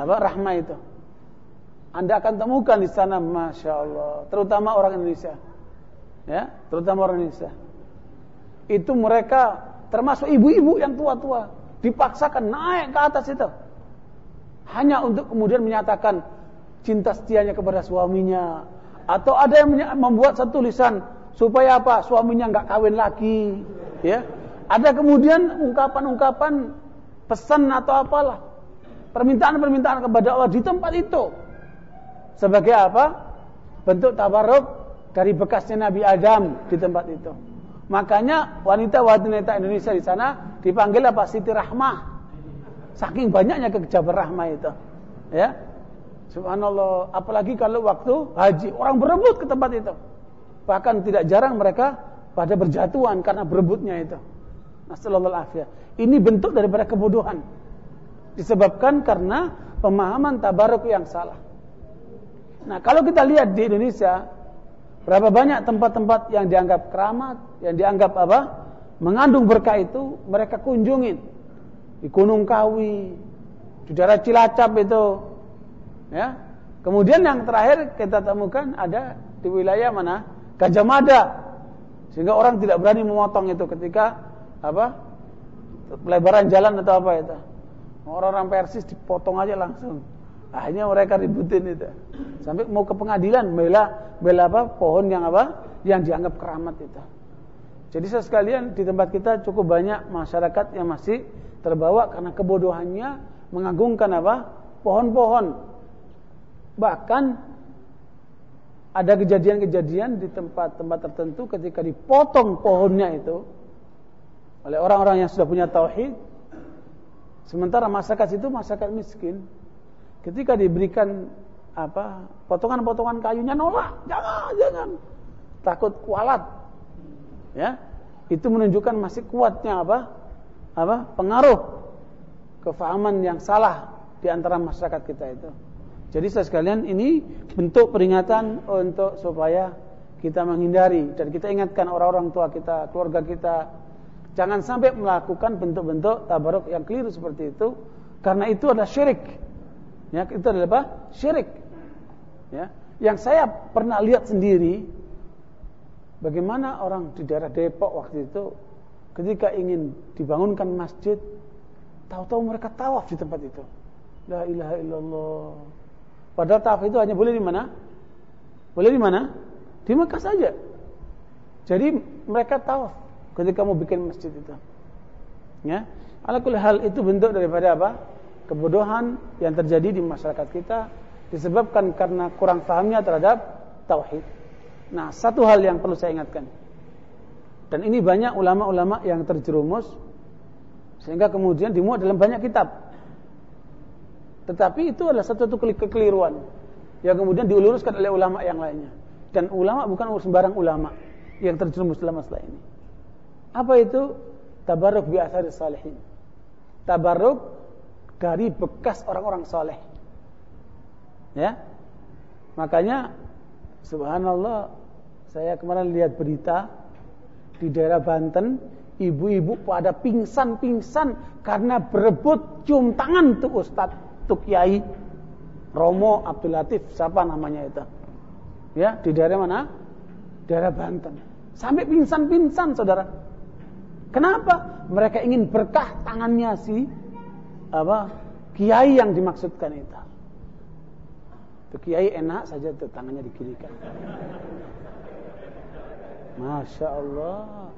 apa? Rahmah itu. Anda akan temukan di sana Masya Allah. Terutama orang Indonesia. Ya, Terutama orang Indonesia. Itu mereka Termasuk ibu-ibu yang tua-tua Dipaksakan naik ke atas itu. Hanya untuk kemudian menyatakan cinta setianya kepada suaminya. Atau ada yang membuat satu tulisan supaya apa? Suaminya nggak kawin lagi. Ya. Ada kemudian ungkapan-ungkapan pesan atau apalah. Permintaan-permintaan kepada Allah di tempat itu. Sebagai apa? Bentuk tabarruk dari bekasnya Nabi Adam di tempat itu. Makanya wanita-wanita Indonesia di sana dipanggil apa? Siti Rahmah. Saking banyaknya kejabar rahmah itu. Ya. Subhanallah, apalagi kalau waktu haji, orang berebut ke tempat itu. Bahkan tidak jarang mereka pada berjatuhan karena berebutnya itu. Nasallallahu Ini bentuk daripada kebodohan. Disebabkan karena pemahaman tabaruk yang salah. Nah, kalau kita lihat di Indonesia, berapa banyak tempat-tempat yang dianggap keramat, yang dianggap apa? Mengandung berkah itu mereka kunjungin. Di Gunung Kawi, di daerah Cilacap itu, Ya. Kemudian yang terakhir kita temukan ada di wilayah mana? Gajah Mada. Sehingga orang tidak berani memotong itu ketika apa? Pelebaran jalan atau apa itu. Orang-orang Persis dipotong aja langsung. Akhirnya mereka ributin itu. Sampai mau ke pengadilan bela bela apa? Pohon yang apa? Yang dianggap keramat itu. Jadi saya sekalian di tempat kita cukup banyak masyarakat yang masih terbawa karena kebodohannya mengagungkan apa? Pohon-pohon. Bahkan ada kejadian-kejadian di tempat-tempat tertentu ketika dipotong pohonnya itu oleh orang-orang yang sudah punya tauhid sementara masyarakat itu masyarakat miskin. Ketika diberikan apa potongan-potongan kayunya nolak. Jangan jangan. Takut kualat. Ya. Itu menunjukkan masih kuatnya apa apa pengaruh kefahaman yang salah di antara masyarakat kita itu. Jadi saya sekalian ini bentuk peringatan untuk supaya kita menghindari dan kita ingatkan orang-orang tua kita keluarga kita jangan sampai melakukan bentuk-bentuk tabaruk yang keliru seperti itu karena itu adalah syirik ya itu adalah apa syirik Ya, yang saya pernah lihat sendiri bagaimana orang di daerah Depok waktu itu ketika ingin dibangunkan masjid tahu-tahu mereka tawaf di tempat itu. La ilaha illallah. Padahal tawaf itu hanya boleh di mana? Boleh di mana? Di Mekah saja. Jadi mereka tawaf ketika mau bikin masjid itu. Ya. Alakul hal itu bentuk daripada apa? Kebodohan yang terjadi di masyarakat kita disebabkan karena kurang pahamnya terhadap tauhid. Nah, satu hal yang perlu saya ingatkan. Dan ini banyak ulama-ulama yang terjerumus sehingga kemudian dimuat dalam banyak kitab. Tetapi itu adalah satu kekeliruan yang kemudian diuluruskan oleh ulama yang lainnya. Dan ulama bukan sembarang ulama yang terjerumus dalam masalah ini. Apa itu? Tabarruk bi athari salihin. Tabarruk dari bekas orang-orang saleh. Ya. Makanya subhanallah saya kemarin lihat berita di daerah Banten ibu-ibu pada pingsan-pingsan karena berebut cium tangan tuh Ustadz tuh Kiai Romo Abdul Latif siapa namanya itu ya di daerah mana daerah Banten sampai pingsan-pingsan saudara kenapa mereka ingin berkah tangannya si apa kiai yang dimaksudkan itu Tuh kiai enak saja tuh tangannya dikirikan. Masya Allah.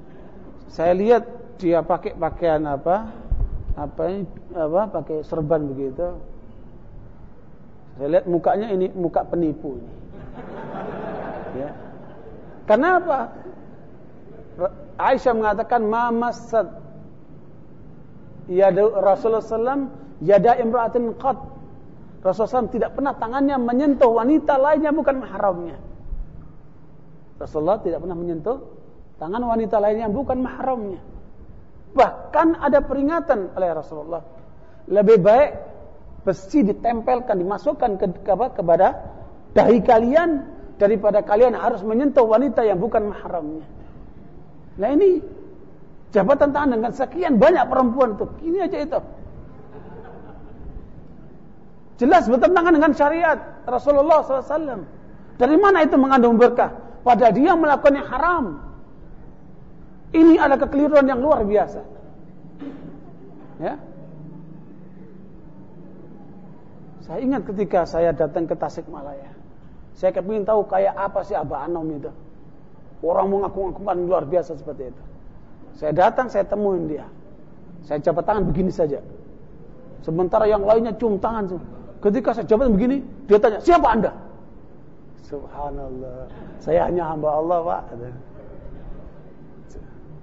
Saya lihat dia pakai pakaian apa? Apa ini? Apa? Pakai serban begitu. Saya lihat mukanya ini muka penipu ini. Ya. Kenapa? Aisyah mengatakan mamasat ya Rasulullah sallam yada imra'atin qat Rasulullah SAW tidak pernah tangannya menyentuh wanita lainnya bukan mahramnya. Rasulullah tidak pernah menyentuh tangan wanita lainnya bukan mahramnya. Bahkan ada peringatan oleh Rasulullah. Lebih baik besi ditempelkan, dimasukkan ke, ke apa, kepada dahi kalian daripada kalian harus menyentuh wanita yang bukan mahramnya. Nah ini jabatan tangan dengan sekian banyak perempuan itu. Ini aja itu. Jelas bertentangan dengan syariat Rasulullah SAW. Dari mana itu mengandung berkah? Pada dia melakukan yang haram. Ini adalah kekeliruan yang luar biasa. Ya. Saya ingat ketika saya datang ke Tasikmalaya. Saya kepingin tahu kayak apa sih Abah Anom itu. Orang mengaku-ngakukan luar biasa seperti itu. Saya datang, saya temuin dia. Saya jabat tangan begini saja. Sementara yang lainnya cium tangan semua. Ketika saya jawab begini, dia tanya, siapa anda? Subhanallah. Saya hanya hamba Allah, Pak.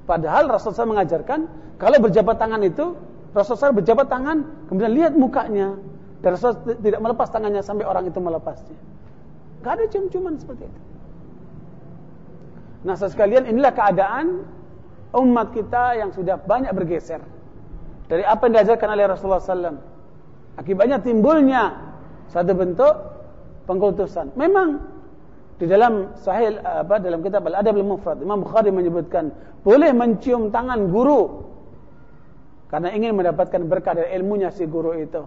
Padahal Rasulullah mengajarkan, kalau berjabat tangan itu, Rasulullah berjabat tangan, kemudian lihat mukanya. Dan Rasulullah tidak melepas tangannya sampai orang itu melepasnya. Gak ada cium-ciuman seperti itu. Nah, sekalian inilah keadaan umat kita yang sudah banyak bergeser dari apa yang diajarkan oleh Rasulullah SAW. Akibatnya timbulnya satu bentuk pengkultusan. Memang di dalam sahih apa dalam kitab Al-Adab Al-Mufrad Imam Bukhari menyebutkan boleh mencium tangan guru karena ingin mendapatkan berkah dari ilmunya si guru itu.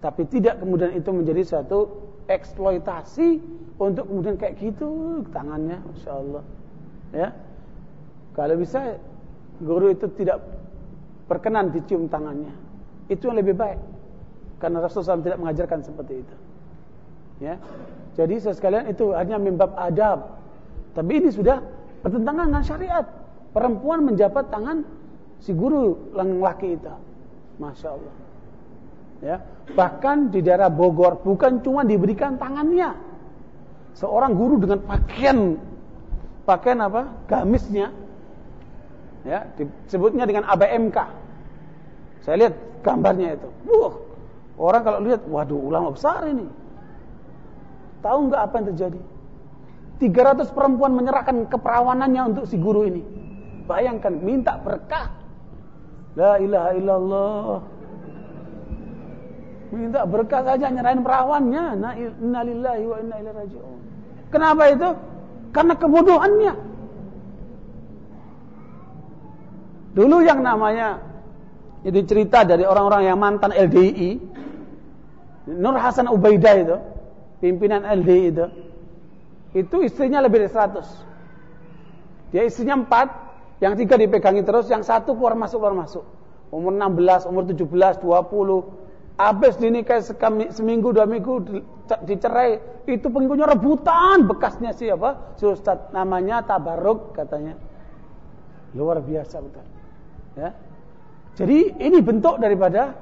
Tapi tidak kemudian itu menjadi satu eksploitasi untuk kemudian kayak gitu tangannya, masya Allah. Ya, kalau bisa guru itu tidak berkenan dicium tangannya, itu yang lebih baik. Karena Rasulullah SAW tidak mengajarkan seperti itu. Ya. Jadi sekalian itu hanya mimbab adab. Tapi ini sudah bertentangan dengan syariat. perempuan menjabat tangan si guru laki itu. Masya Allah. Ya, bahkan di daerah Bogor bukan cuma diberikan tangannya. Seorang guru dengan pakaian pakaian apa? Gamisnya. Ya, disebutnya dengan ABMK. Saya lihat gambarnya itu. Wah, orang kalau lihat, waduh, ulama besar ini. Tahu nggak apa yang terjadi? 300 perempuan menyerahkan keperawanannya untuk si guru ini. Bayangkan, minta berkah. La ilaha illallah. Minta berkah saja nyerahin perawannya. Inna lillahi wa inna ilaihi raji'un. Kenapa itu? Karena kebodohannya. Dulu yang namanya itu cerita dari orang-orang yang mantan LDI. Nur Hasan Ubaidah itu, pimpinan LDI itu. Itu istrinya lebih dari 100. Dia istrinya 4, yang tiga dipegangi terus, yang satu keluar masuk keluar masuk. Umur 16, umur 17, 20, habis dinikahi seminggu dua minggu dicerai itu pengikutnya rebutan bekasnya siapa? Si Ustaz namanya Tabaruk katanya. Luar biasa betul ya. Jadi ini bentuk daripada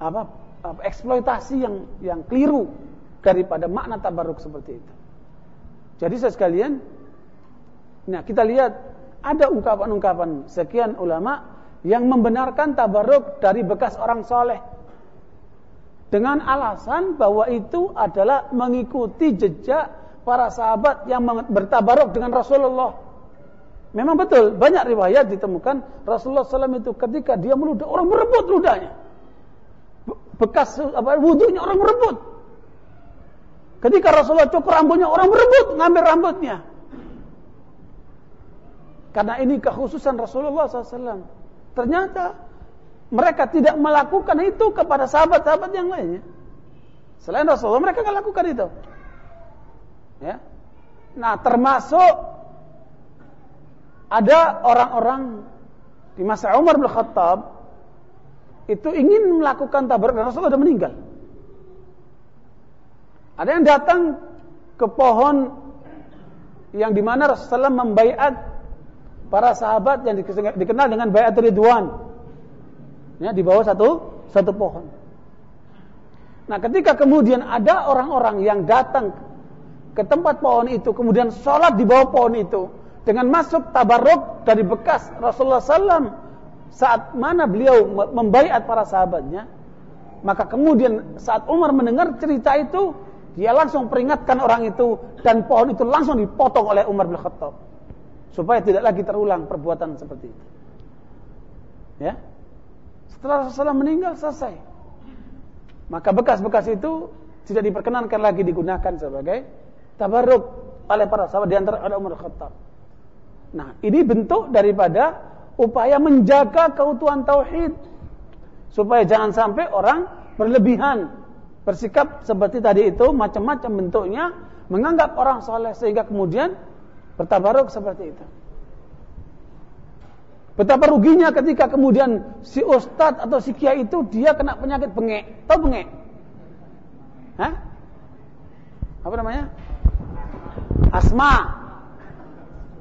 apa, apa eksploitasi yang yang keliru daripada makna tabaruk seperti itu. Jadi saya sekalian, nah kita lihat ada ungkapan-ungkapan sekian ulama yang membenarkan tabaruk dari bekas orang soleh dengan alasan bahwa itu adalah mengikuti jejak para sahabat yang bertabaruk dengan Rasulullah. Memang betul, banyak riwayat ditemukan Rasulullah SAW itu ketika dia meludah, orang berebut ludahnya. Bekas apa wudhunya orang berebut. Ketika Rasulullah cukur rambutnya, orang berebut ngambil rambutnya. Karena ini kekhususan Rasulullah SAW. Ternyata mereka tidak melakukan itu kepada sahabat-sahabat yang lainnya. Selain Rasulullah, mereka tidak lakukan itu. Ya. Nah, termasuk ada orang-orang di masa Umar bin Khattab itu ingin melakukan tabaruk dan Rasulullah sudah meninggal. Ada yang datang ke pohon yang di mana Rasulullah membaiat para sahabat yang dikenal dengan bayat Ridwan. Ya, di bawah satu satu pohon. Nah, ketika kemudian ada orang-orang yang datang ke tempat pohon itu, kemudian sholat di bawah pohon itu, dengan masuk tabaruk dari bekas Rasulullah SAW saat mana beliau membaiat para sahabatnya, maka kemudian saat Umar mendengar cerita itu, dia langsung peringatkan orang itu dan pohon itu langsung dipotong oleh Umar bin Khattab supaya tidak lagi terulang perbuatan seperti itu. Ya. Setelah Rasulullah meninggal selesai. Maka bekas-bekas itu tidak diperkenankan lagi digunakan sebagai tabarruk oleh para sahabat di antara ada Umar Khattab. Nah, ini bentuk daripada upaya menjaga keutuhan tauhid supaya jangan sampai orang berlebihan bersikap seperti tadi itu macam-macam bentuknya menganggap orang soleh sehingga kemudian bertabaruk seperti itu. Betapa ruginya ketika kemudian si ustadz atau si kiai itu dia kena penyakit bengek. Tahu bengek? Hah? Apa namanya? Asma.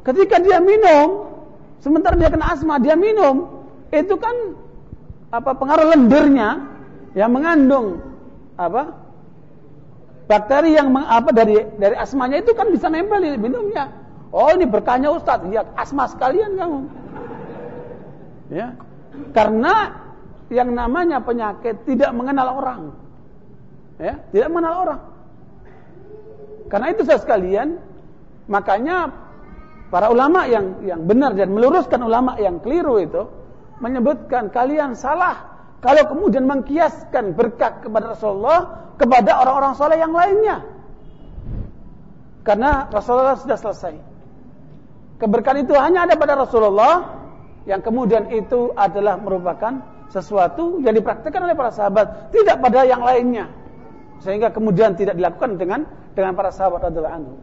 Ketika dia minum, sementara dia kena asma, dia minum, itu kan apa pengaruh lendirnya yang mengandung apa bakteri yang meng, apa dari dari asmanya itu kan bisa nempel di minumnya. Oh ini berkahnya Ustaz, ya asma sekalian kamu. Ya. Karena yang namanya penyakit tidak mengenal orang. Ya, tidak mengenal orang. Karena itu saya sekalian, makanya para ulama yang yang benar dan meluruskan ulama yang keliru itu menyebutkan kalian salah kalau kemudian mengkiaskan berkat kepada Rasulullah kepada orang-orang soleh yang lainnya. Karena Rasulullah sudah selesai. Keberkahan itu hanya ada pada Rasulullah yang kemudian itu adalah merupakan sesuatu yang dipraktikkan oleh para sahabat, tidak pada yang lainnya. Sehingga kemudian tidak dilakukan dengan dengan para sahabat adalah anhu.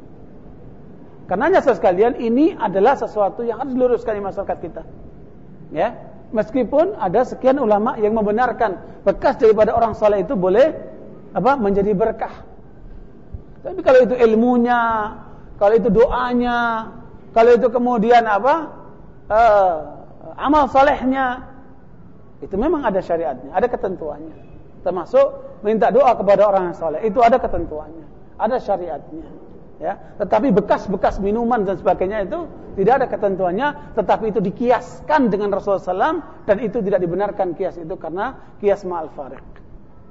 Karenanya sekalian ini adalah sesuatu yang harus diluruskan di masyarakat kita. Ya, meskipun ada sekian ulama yang membenarkan bekas daripada orang saleh itu boleh apa menjadi berkah. Tapi kalau itu ilmunya, kalau itu doanya, kalau itu kemudian apa uh, amal solehnya itu memang ada syariatnya, ada ketentuannya. Termasuk minta doa kepada orang yang soleh itu ada ketentuannya, ada syariatnya. Ya, tetapi bekas-bekas minuman dan sebagainya itu tidak ada ketentuannya, tetapi itu dikiaskan dengan Rasulullah SAW dan itu tidak dibenarkan kias itu karena kias ma'al farik.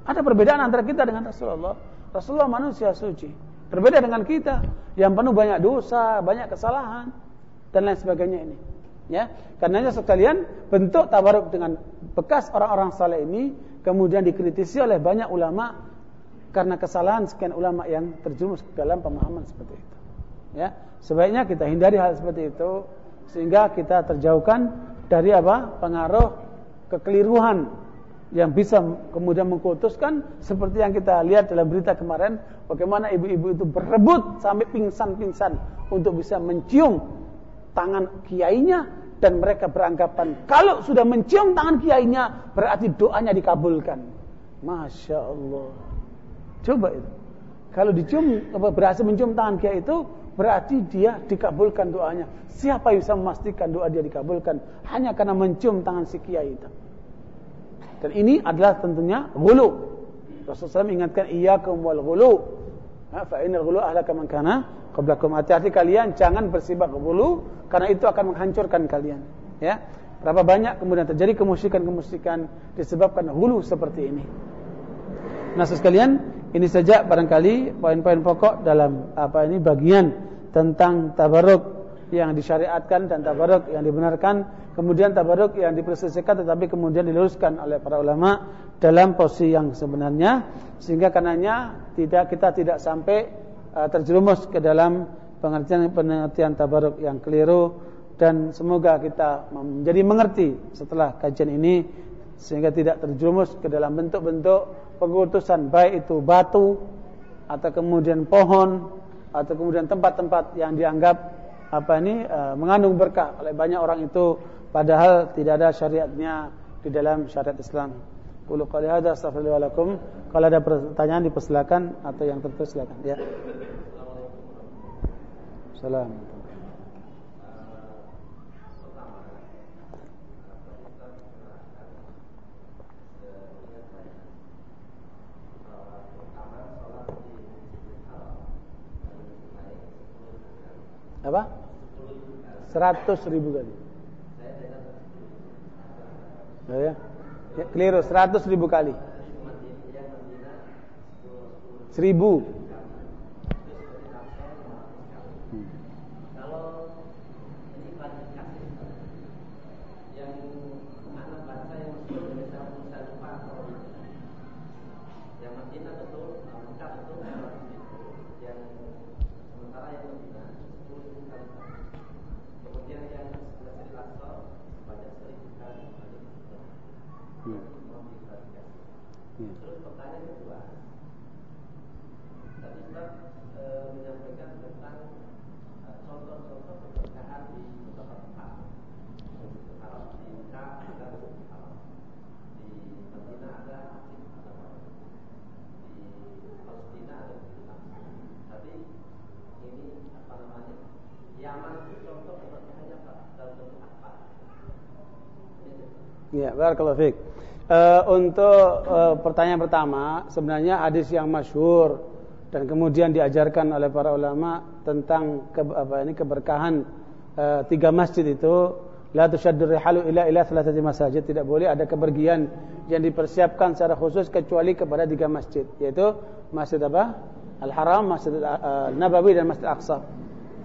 Ada perbedaan antara kita dengan Rasulullah. Rasulullah manusia suci, berbeda dengan kita yang penuh banyak dosa, banyak kesalahan dan lain sebagainya ini. Ya, karenanya sekalian bentuk tabaruk dengan bekas orang-orang saleh ini kemudian dikritisi oleh banyak ulama karena kesalahan sekian ulama yang terjerumus dalam pemahaman seperti itu. Ya, sebaiknya kita hindari hal seperti itu sehingga kita terjauhkan dari apa? pengaruh kekeliruan yang bisa kemudian mengkutuskan seperti yang kita lihat dalam berita kemarin bagaimana ibu-ibu itu berebut sampai pingsan-pingsan untuk bisa mencium tangan kiainya dan mereka beranggapan kalau sudah mencium tangan kiainya berarti doanya dikabulkan. Masya Allah. Coba itu. Kalau dicium berhasil mencium tangan kiai itu berarti dia dikabulkan doanya. Siapa yang bisa memastikan doa dia dikabulkan hanya karena mencium tangan si kiai itu. Dan ini adalah tentunya gulu. Rasulullah SAW ingatkan iyyakum wal gulu. Fa innal ghulu ahlaka man kana qablakum. Hati-hati kalian jangan bersibak gulu karena itu akan menghancurkan kalian. Ya. Berapa banyak kemudian terjadi kemusyrikan-kemusyrikan disebabkan hulu seperti ini. Nah, sekalian, ini saja barangkali poin-poin pokok dalam apa ini bagian tentang tabaruk yang disyariatkan dan tabaruk yang dibenarkan, kemudian tabaruk yang dipersesuaikan tetapi kemudian diluruskan oleh para ulama dalam posisi yang sebenarnya sehingga karenanya tidak kita tidak sampai terjerumus ke dalam pengertian-pengertian tabaruk yang keliru dan semoga kita menjadi mengerti setelah kajian ini sehingga tidak terjerumus ke dalam bentuk-bentuk pengutusan baik itu batu atau kemudian pohon atau kemudian tempat-tempat yang dianggap apa ini uh, mengandung berkah oleh banyak orang itu padahal tidak ada syariatnya di dalam syariat Islam. Qul qali hadza astaghfirullah lakum. Kalau ada pertanyaan dipersilakan atau yang tertulis silakan ya. Assalamualaikum. apa? Seratus ribu kali. Oh ya, ya keliru seratus ribu kali. Seribu. Ya, barakallahu fiik. Uh, untuk uh, pertanyaan pertama, sebenarnya hadis yang masyhur dan kemudian diajarkan oleh para ulama tentang ke, apa ini keberkahan uh, tiga masjid itu la tushaddu rihalu ila ila thalathati masajid tidak boleh ada kepergian yang dipersiapkan secara khusus kecuali kepada tiga masjid yaitu Masjid apa? Al-Haram, Masjid Al-Nabawi dan Masjid.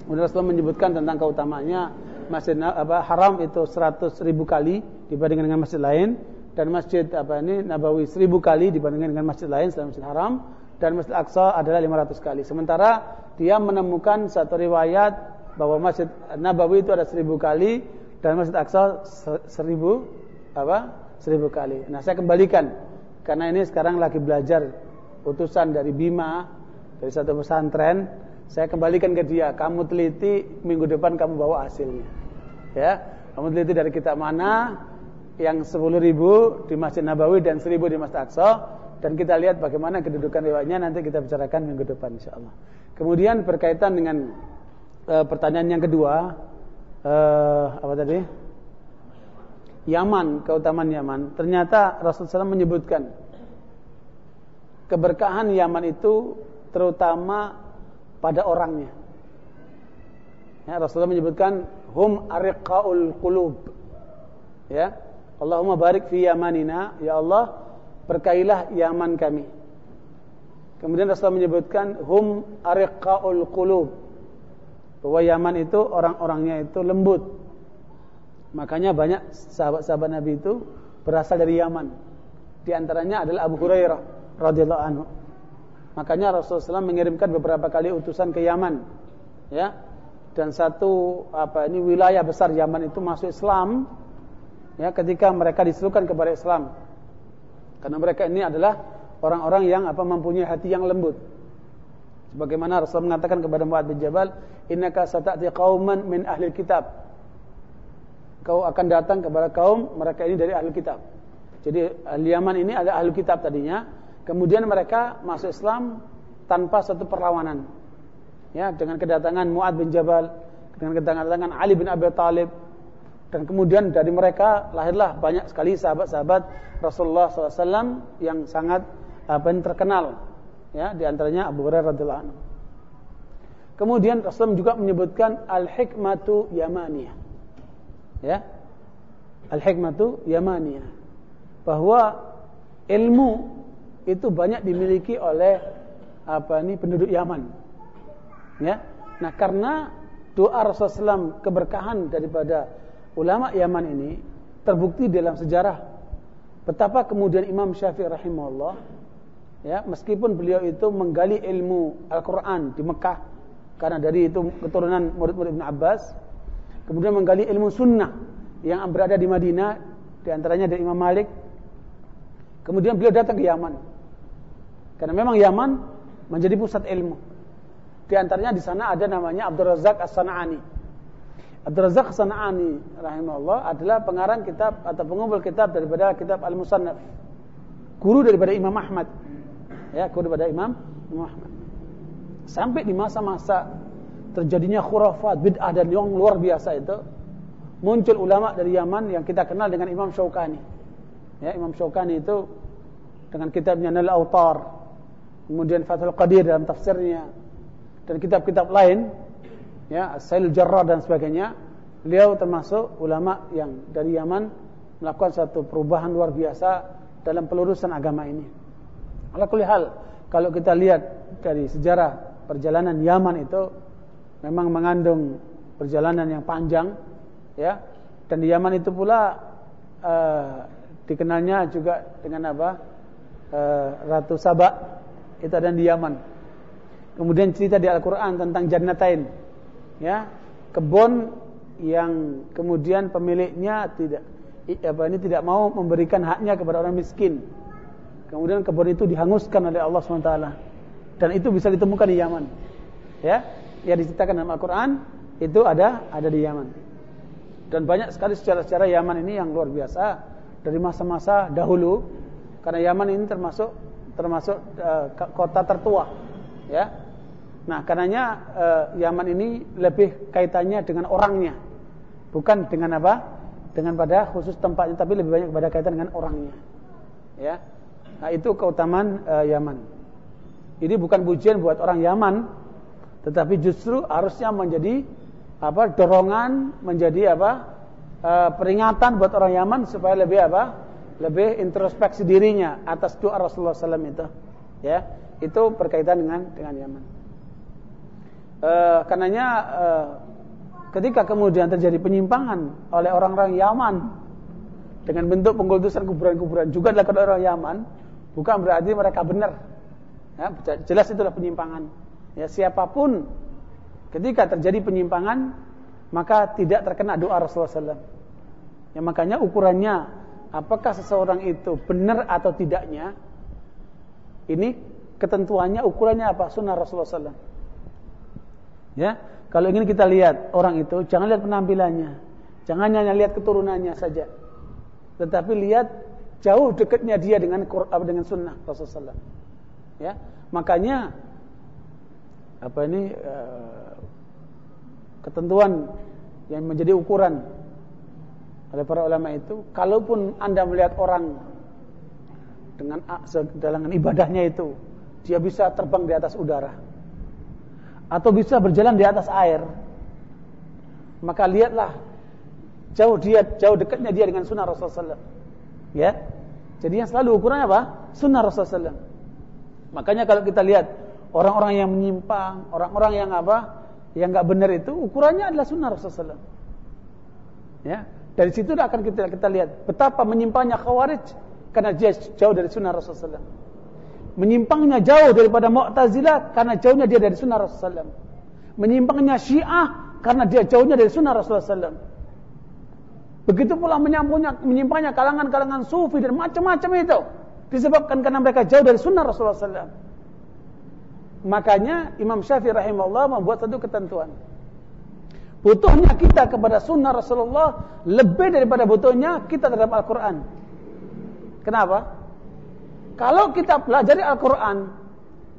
Kemudian Rasulullah menyebutkan tentang keutamanya Masjid apa, Haram itu 100 ribu kali dibandingkan dengan masjid lain dan masjid apa ini Nabawi 1000 kali dibandingkan dengan masjid lain selain Masjid Haram dan Masjid Aqsa adalah 500 kali. Sementara dia menemukan satu riwayat bahwa Masjid Nabawi itu ada 1000 kali dan Masjid Aqsa 1000 apa? 1000 kali. Nah, saya kembalikan karena ini sekarang lagi belajar utusan dari Bima dari satu pesantren saya kembalikan ke dia kamu teliti minggu depan kamu bawa hasilnya ya kamu teliti dari kitab mana yang 10 ribu di Masjid Nabawi dan 1000 di Masjid Aqsa dan kita lihat bagaimana kedudukan riwayatnya nanti kita bicarakan minggu depan insyaallah. Kemudian berkaitan dengan e, pertanyaan yang kedua e, apa tadi? Yaman, keutamaan Yaman, ternyata Rasulullah SAW menyebutkan keberkahan Yaman itu terutama pada orangnya. Ya, Rasulullah menyebutkan hum ariqaul qulub. Ya. Allahumma barik fi yamanina, ya Allah, berkailah Yaman kami. Kemudian Rasulullah menyebutkan hum ariqaul qulub. Bahwa Yaman itu orang-orangnya itu lembut. Makanya banyak sahabat-sahabat Nabi itu berasal dari Yaman. Di antaranya adalah Abu Hurairah radhiyallahu anhu. Makanya Rasulullah SAW mengirimkan beberapa kali utusan ke Yaman. Ya. Dan satu apa ini wilayah besar Yaman itu masuk Islam ya ketika mereka diserukan kepada Islam. Karena mereka ini adalah orang-orang yang apa mempunyai hati yang lembut. Sebagaimana Rasul mengatakan kepada Muad bin Jabal, "Innaka sata'ti qauman min ahli kitab." Kau akan datang kepada kaum mereka ini dari ahli kitab. Jadi ahli Yaman ini ada ahli kitab tadinya, kemudian mereka masuk Islam tanpa satu perlawanan. Ya, dengan kedatangan Muad bin Jabal, dengan kedatangan Ali bin Abi Thalib, dan kemudian dari mereka lahirlah banyak sekali sahabat-sahabat Rasulullah SAW yang sangat apa yang terkenal. Ya, di antaranya Abu Hurairah radhiyallahu anhu. Kemudian Rasulullah juga menyebutkan al-hikmatu yamaniyah. Ya. Al-hikmatu yamaniyah. Bahwa ilmu itu banyak dimiliki oleh apa ini penduduk Yaman. Ya. Nah, karena doa Rasulullah SAW keberkahan daripada ulama Yaman ini terbukti dalam sejarah betapa kemudian Imam Syafi'i rahimahullah ya meskipun beliau itu menggali ilmu Al-Qur'an di Mekah karena dari itu keturunan murid-murid Ibn Abbas kemudian menggali ilmu sunnah yang berada di Madinah di antaranya dari Imam Malik. Kemudian beliau datang ke Yaman. Karena memang Yaman menjadi pusat ilmu di antaranya di sana ada namanya Abdul Razak As-Sana'ani Abdul Razak Sana'ani rahimahullah adalah pengarang kitab atau pengumpul kitab daripada kitab Al-Musannaf. Guru daripada Imam Ahmad. Ya, guru daripada Imam Imam Ahmad. Sampai di masa-masa terjadinya khurafat, bid'ah dan yang luar biasa itu, muncul ulama dari Yaman yang kita kenal dengan Imam Syaukani. Ya, Imam Syaukani itu dengan kitabnya Nal Autar, kemudian Fathul Qadir dalam tafsirnya dan kitab-kitab lain ya Sail Jarrah dan sebagainya beliau termasuk ulama yang dari Yaman melakukan satu perubahan luar biasa dalam pelurusan agama ini. Ala hal kalau kita lihat dari sejarah perjalanan Yaman itu memang mengandung perjalanan yang panjang ya. Dan di Yaman itu pula uh, dikenalnya juga dengan apa? Uh, Ratu Sabak itu ada di Yaman kemudian cerita di Al-Quran tentang Jannatain ya kebun yang kemudian pemiliknya tidak apa ini tidak mau memberikan haknya kepada orang miskin. Kemudian kebun itu dihanguskan oleh Allah SWT dan itu bisa ditemukan di Yaman. Ya, yang diceritakan dalam Al-Qur'an itu ada ada di Yaman. Dan banyak sekali secara-secara Yaman ini yang luar biasa dari masa-masa dahulu karena Yaman ini termasuk termasuk uh, kota tertua ya Nah, karenanya eh, Yaman ini lebih kaitannya dengan orangnya, bukan dengan apa? Dengan pada khusus tempatnya, tapi lebih banyak pada kaitan dengan orangnya. Ya, nah itu keutamaan eh, Yaman. Ini bukan pujian buat orang Yaman, tetapi justru harusnya menjadi apa? Dorongan, menjadi apa? Eh, peringatan buat orang Yaman supaya lebih apa? Lebih introspeksi dirinya atas doa Rasulullah SAW itu. Ya, itu berkaitan dengan dengan Yaman. Uh, karenanya uh, ketika kemudian terjadi penyimpangan oleh orang-orang Yaman dengan bentuk pengkultusan kuburan-kuburan juga dilakukan oleh orang Yaman, bukan berarti mereka benar. Ya, jelas itulah penyimpangan. Ya, siapa pun ketika terjadi penyimpangan maka tidak terkena doa Rasulullah SAW. Ya, makanya ukurannya apakah seseorang itu benar atau tidaknya ini ketentuannya ukurannya apa sunnah Rasulullah SAW. Ya, kalau ingin kita lihat orang itu, jangan lihat penampilannya, jangan hanya lihat keturunannya saja, tetapi lihat jauh dekatnya dia dengan Quran dengan Sunnah Rasulullah. Ya, makanya apa ini uh, ketentuan yang menjadi ukuran oleh para ulama itu, kalaupun Anda melihat orang dengan dalam ibadahnya itu, dia bisa terbang di atas udara atau bisa berjalan di atas air, maka lihatlah jauh dia jauh dekatnya dia dengan sunnah Rasulullah SAW. Ya, jadi yang selalu ukurannya apa? Sunnah Rasulullah SAW. Makanya kalau kita lihat orang-orang yang menyimpang, orang-orang yang apa, yang nggak benar itu ukurannya adalah sunnah Rasulullah SAW. Ya, dari situ akan kita kita lihat betapa menyimpangnya Khawarij karena dia jauh dari sunnah Rasulullah SAW. Menyimpangnya jauh daripada Mu'tazilah karena jauhnya dia dari sunnah Rasulullah. Menyimpangnya Syiah karena dia jauhnya dari sunnah Rasulullah. Begitu pula menyimpangnya, kalangan-kalangan sufi dan macam-macam itu. Disebabkan karena mereka jauh dari sunnah Rasulullah. Makanya Imam Syafi'i rahimahullah membuat satu ketentuan. Butuhnya kita kepada sunnah Rasulullah lebih daripada butuhnya kita terhadap Al-Quran. Kenapa? Kalau kita pelajari Al-Quran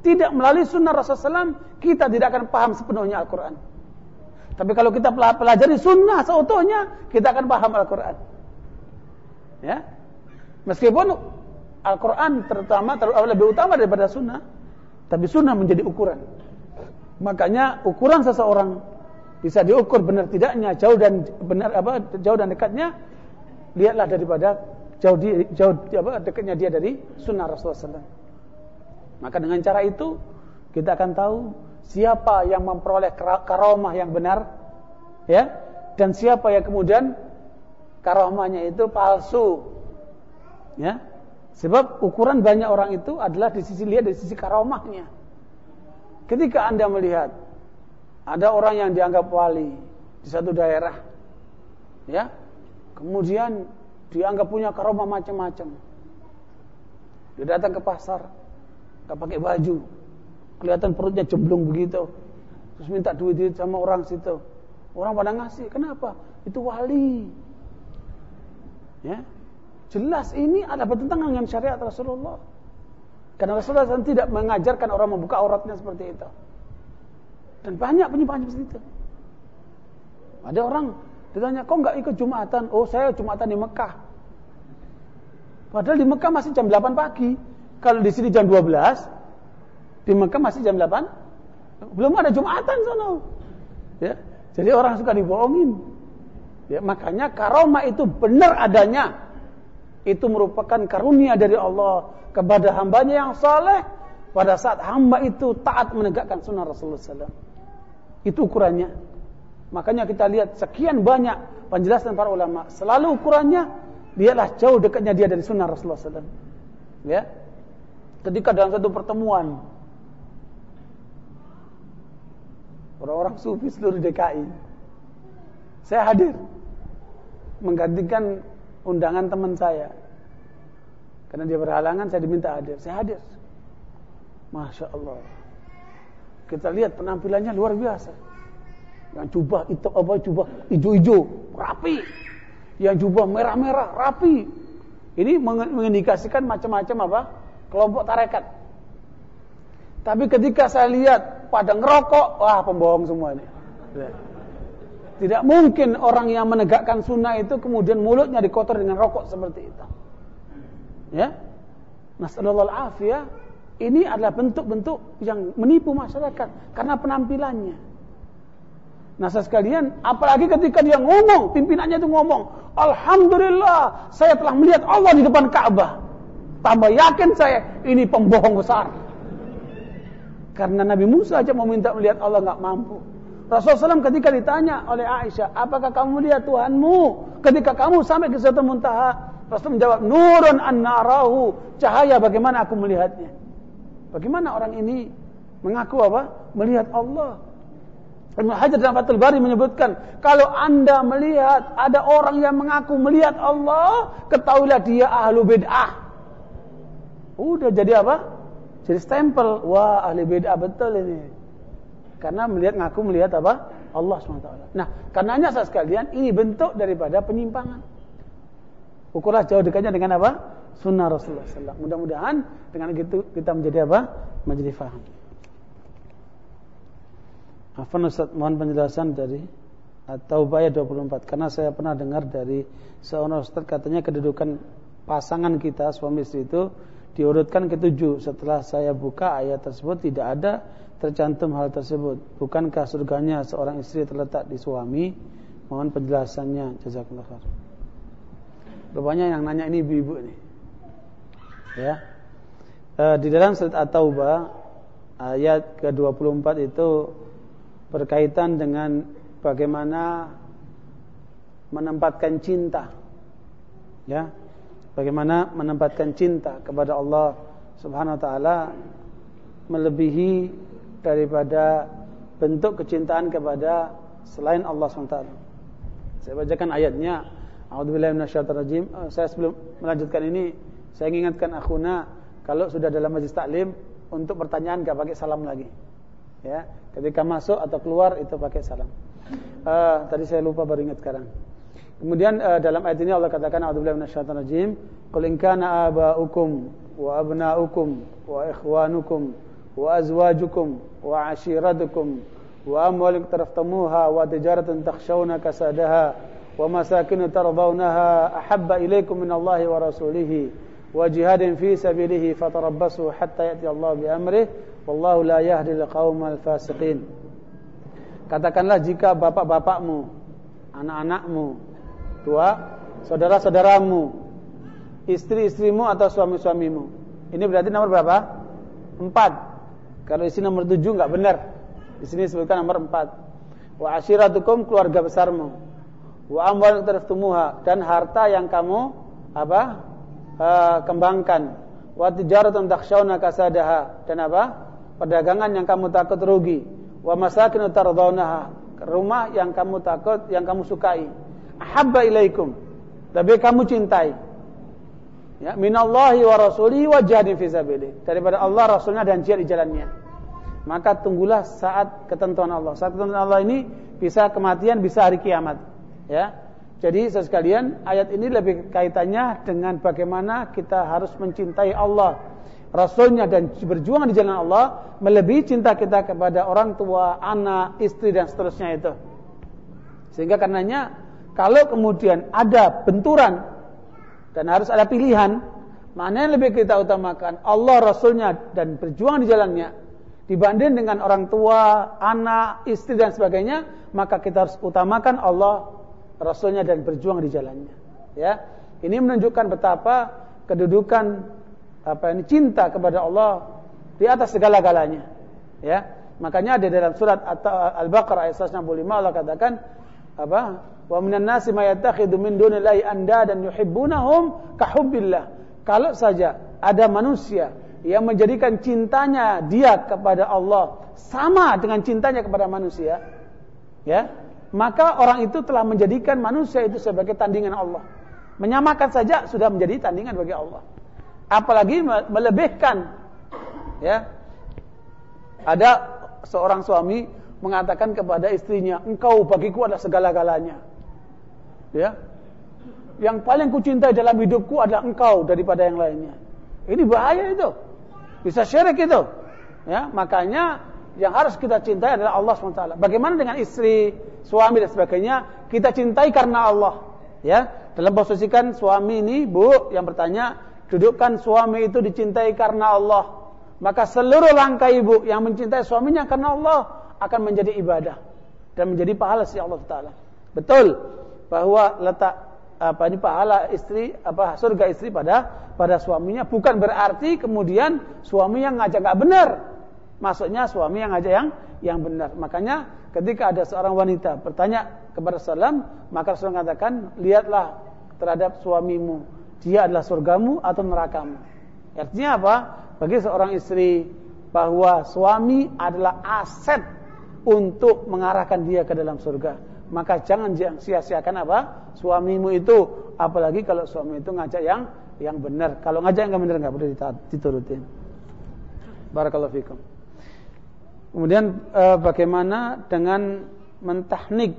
tidak melalui sunnah Rasulullah SAW, kita tidak akan paham sepenuhnya Al-Quran. Tapi kalau kita pelajari sunnah seutuhnya, kita akan paham Al-Quran. Ya, meskipun Al-Quran terutama lebih utama daripada sunnah, tapi sunnah menjadi ukuran. Makanya ukuran seseorang bisa diukur benar tidaknya, jauh dan benar apa, jauh dan dekatnya, lihatlah daripada jauh di, jauh apa, dekatnya dia dari sunnah Rasulullah SAW. Maka dengan cara itu kita akan tahu siapa yang memperoleh karomah yang benar, ya, dan siapa yang kemudian karomahnya itu palsu, ya. Sebab ukuran banyak orang itu adalah di sisi lihat dari sisi karomahnya. Ketika anda melihat ada orang yang dianggap wali di satu daerah, ya, kemudian dianggap punya karomah macam-macam. Dia datang ke pasar, nggak pakai baju, kelihatan perutnya jemblung begitu, terus minta duit, duit sama orang situ. Orang pada ngasih, kenapa? Itu wali. Ya, jelas ini adalah bertentangan dengan syariat Rasulullah. Karena Rasulullah SAW tidak mengajarkan orang membuka auratnya seperti itu. Dan banyak penyimpangan seperti itu. Ada orang Ditanya, kok nggak ikut Jumatan? Oh, saya Jumatan di Mekah. Padahal di Mekah masih jam 8 pagi. Kalau di sini jam 12, di Mekah masih jam 8. Belum ada Jumatan sana. Ya. Jadi orang suka dibohongin. Ya, makanya karomah itu benar adanya. Itu merupakan karunia dari Allah kepada hambanya yang saleh pada saat hamba itu taat menegakkan sunnah Rasulullah SAW. Itu ukurannya. Makanya kita lihat sekian banyak penjelasan para ulama. Selalu ukurannya dialah jauh dekatnya dia dari sunnah Rasulullah SAW. Ya, ketika dalam satu pertemuan orang-orang sufi seluruh DKI, saya hadir menggantikan undangan teman saya. Karena dia berhalangan, saya diminta hadir. Saya hadir. Masya Allah. Kita lihat penampilannya luar biasa. Yang jubah itu apa jubah hijau-hijau rapi. Yang jubah merah-merah rapi. Ini mengindikasikan macam-macam apa? Kelompok tarekat. Tapi ketika saya lihat pada ngerokok, wah pembohong semua ini. Tidak mungkin orang yang menegakkan sunnah itu kemudian mulutnya dikotor dengan rokok seperti itu. Ya. Nasallallahu afiyah. Ini adalah bentuk-bentuk yang menipu masyarakat karena penampilannya. Nah sekalian, apalagi ketika dia ngomong, pimpinannya itu ngomong, Alhamdulillah, saya telah melihat Allah di depan Ka'bah. Tambah yakin saya, ini pembohong besar. Karena Nabi Musa aja mau minta melihat Allah nggak mampu. Rasulullah SAW ketika ditanya oleh Aisyah, apakah kamu melihat Tuhanmu? Ketika kamu sampai ke suatu muntaha, Rasul menjawab, Nurun an-narahu, cahaya bagaimana aku melihatnya. Bagaimana orang ini mengaku apa? Melihat Allah. Ibn Hajar dalam Fathul Bari menyebutkan, kalau anda melihat ada orang yang mengaku melihat Allah, ketahuilah dia ahlu bid'ah. Udah jadi apa? Jadi stempel, wah ahli bid'ah betul ini. Karena melihat ngaku melihat apa? Allah SWT. Nah, karenanya saya sekalian, ini bentuk daripada penyimpangan. Ukurlah jauh dekatnya dengan apa? Sunnah Rasulullah SAW. Mudah-mudahan dengan itu kita menjadi apa? Menjadi faham. Afan Ustaz, mohon penjelasan dari atau ayat 24 karena saya pernah dengar dari seorang ustaz katanya kedudukan pasangan kita suami istri itu diurutkan ketujuh. Setelah saya buka ayat tersebut tidak ada tercantum hal tersebut. Bukankah surganya seorang istri terletak di suami? Mohon penjelasannya. Jazakallahu khair rupanya yang nanya ini ibu-ibu nih. Ya. E, di dalam surat at-taubah ayat ke-24 itu berkaitan dengan bagaimana menempatkan cinta ya bagaimana menempatkan cinta kepada Allah Subhanahu wa taala melebihi daripada bentuk kecintaan kepada selain Allah SWT. Saya bacakan ayatnya. Minasyaitonirrajim. Eh, saya sebelum melanjutkan ini, saya ingatkan akhuna kalau sudah dalam majlis taklim untuk pertanyaan gak pakai salam lagi. Ya, ketika masuk atau keluar itu pakai salam. Uh, tadi saya lupa baru ingat sekarang. Kemudian uh, dalam ayat ini Allah katakan a'udzubillahi minasyaitonir "Qul in kana aba'ukum wa abna'ukum wa ikhwanukum wa azwajukum wa 'ashiratukum wa amwalun taraftumuha wa tijaratan takhshawna kasadaha wa masakin tardawnaha ahabba ilaykum min Allahi wa rasulihi fi sabilihi fatarabbasu hatta ya'ti Allah bi amrihi wallahu la yahdi al fasiqin." Katakanlah jika bapak-bapakmu, anak-anakmu, tua, saudara-saudaramu, istri-istrimu atau suami-suamimu. Ini berarti nomor berapa? Empat. Kalau isi nomor tujuh nggak benar. Di sini disebutkan nomor empat. Wa ashiratukum keluarga besarmu. Wa amwal dan harta yang kamu apa? Uh, kembangkan. Wa tijaratun takhshawna kasadaha. Dan apa? Perdagangan yang kamu takut rugi. Wa masakin tardawnaha. Rumah yang kamu takut yang kamu sukai. Ahabba ilaikum. Lebih kamu cintai. Ya minallahi wa rasulihi wa jihadin fi sabili. Daripada Allah rasulnya dan jihad di jalannya. Maka tunggulah saat ketentuan Allah. Saat ketentuan Allah ini bisa kematian bisa hari kiamat. Ya jadi sekalian ayat ini lebih kaitannya dengan bagaimana kita harus mencintai Allah Rasulnya dan berjuang di jalan Allah melebihi cinta kita kepada orang tua, anak, istri dan seterusnya itu. Sehingga karenanya kalau kemudian ada benturan dan harus ada pilihan, mana yang lebih kita utamakan? Allah, Rasulnya dan berjuang di jalannya dibanding dengan orang tua, anak, istri dan sebagainya, maka kita harus utamakan Allah, Rasulnya dan berjuang di jalannya. Ya, ini menunjukkan betapa kedudukan apa ini cinta kepada Allah di atas segala-galanya. Ya. Makanya ada dalam surat Al-Baqarah ayat 165 Allah katakan apa? Wa minan nasi may yattakhidhu min dunillahi anda dan yuhibbunahum kahubbillah. Kalau saja ada manusia yang menjadikan cintanya dia kepada Allah sama dengan cintanya kepada manusia, ya, maka orang itu telah menjadikan manusia itu sebagai tandingan Allah. Menyamakan saja sudah menjadi tandingan bagi Allah. Apalagi melebihkan ya. Ada seorang suami mengatakan kepada istrinya engkau bagiku adalah segala-galanya. Ya. Yang paling kucintai dalam hidupku adalah engkau daripada yang lainnya. Ini bahaya itu. Bisa syirik itu. Ya makanya yang harus kita cintai adalah Allah SWT. Bagaimana dengan istri, suami dan sebagainya? Kita cintai karena Allah. Ya, dalam posisikan suami ini, bu, yang bertanya, Dudukkan suami itu dicintai karena Allah. Maka seluruh langkah ibu yang mencintai suaminya karena Allah akan menjadi ibadah dan menjadi pahala si Allah Taala. Betul bahwa letak apa ini pahala istri apa surga istri pada pada suaminya bukan berarti kemudian suami yang ngajak nggak benar. Maksudnya suami yang ngajak yang yang benar. Makanya ketika ada seorang wanita bertanya kepada Salam, maka Rasul mengatakan, lihatlah terhadap suamimu dia adalah surgamu atau nerakamu. Artinya apa? Bagi seorang istri bahwa suami adalah aset untuk mengarahkan dia ke dalam surga. Maka jangan sia-siakan apa? Suamimu itu, apalagi kalau suami itu ngajak yang yang benar. Kalau ngajak yang benar nggak boleh diturutin. Barakallahu fikum. Kemudian eh, bagaimana dengan mentahnik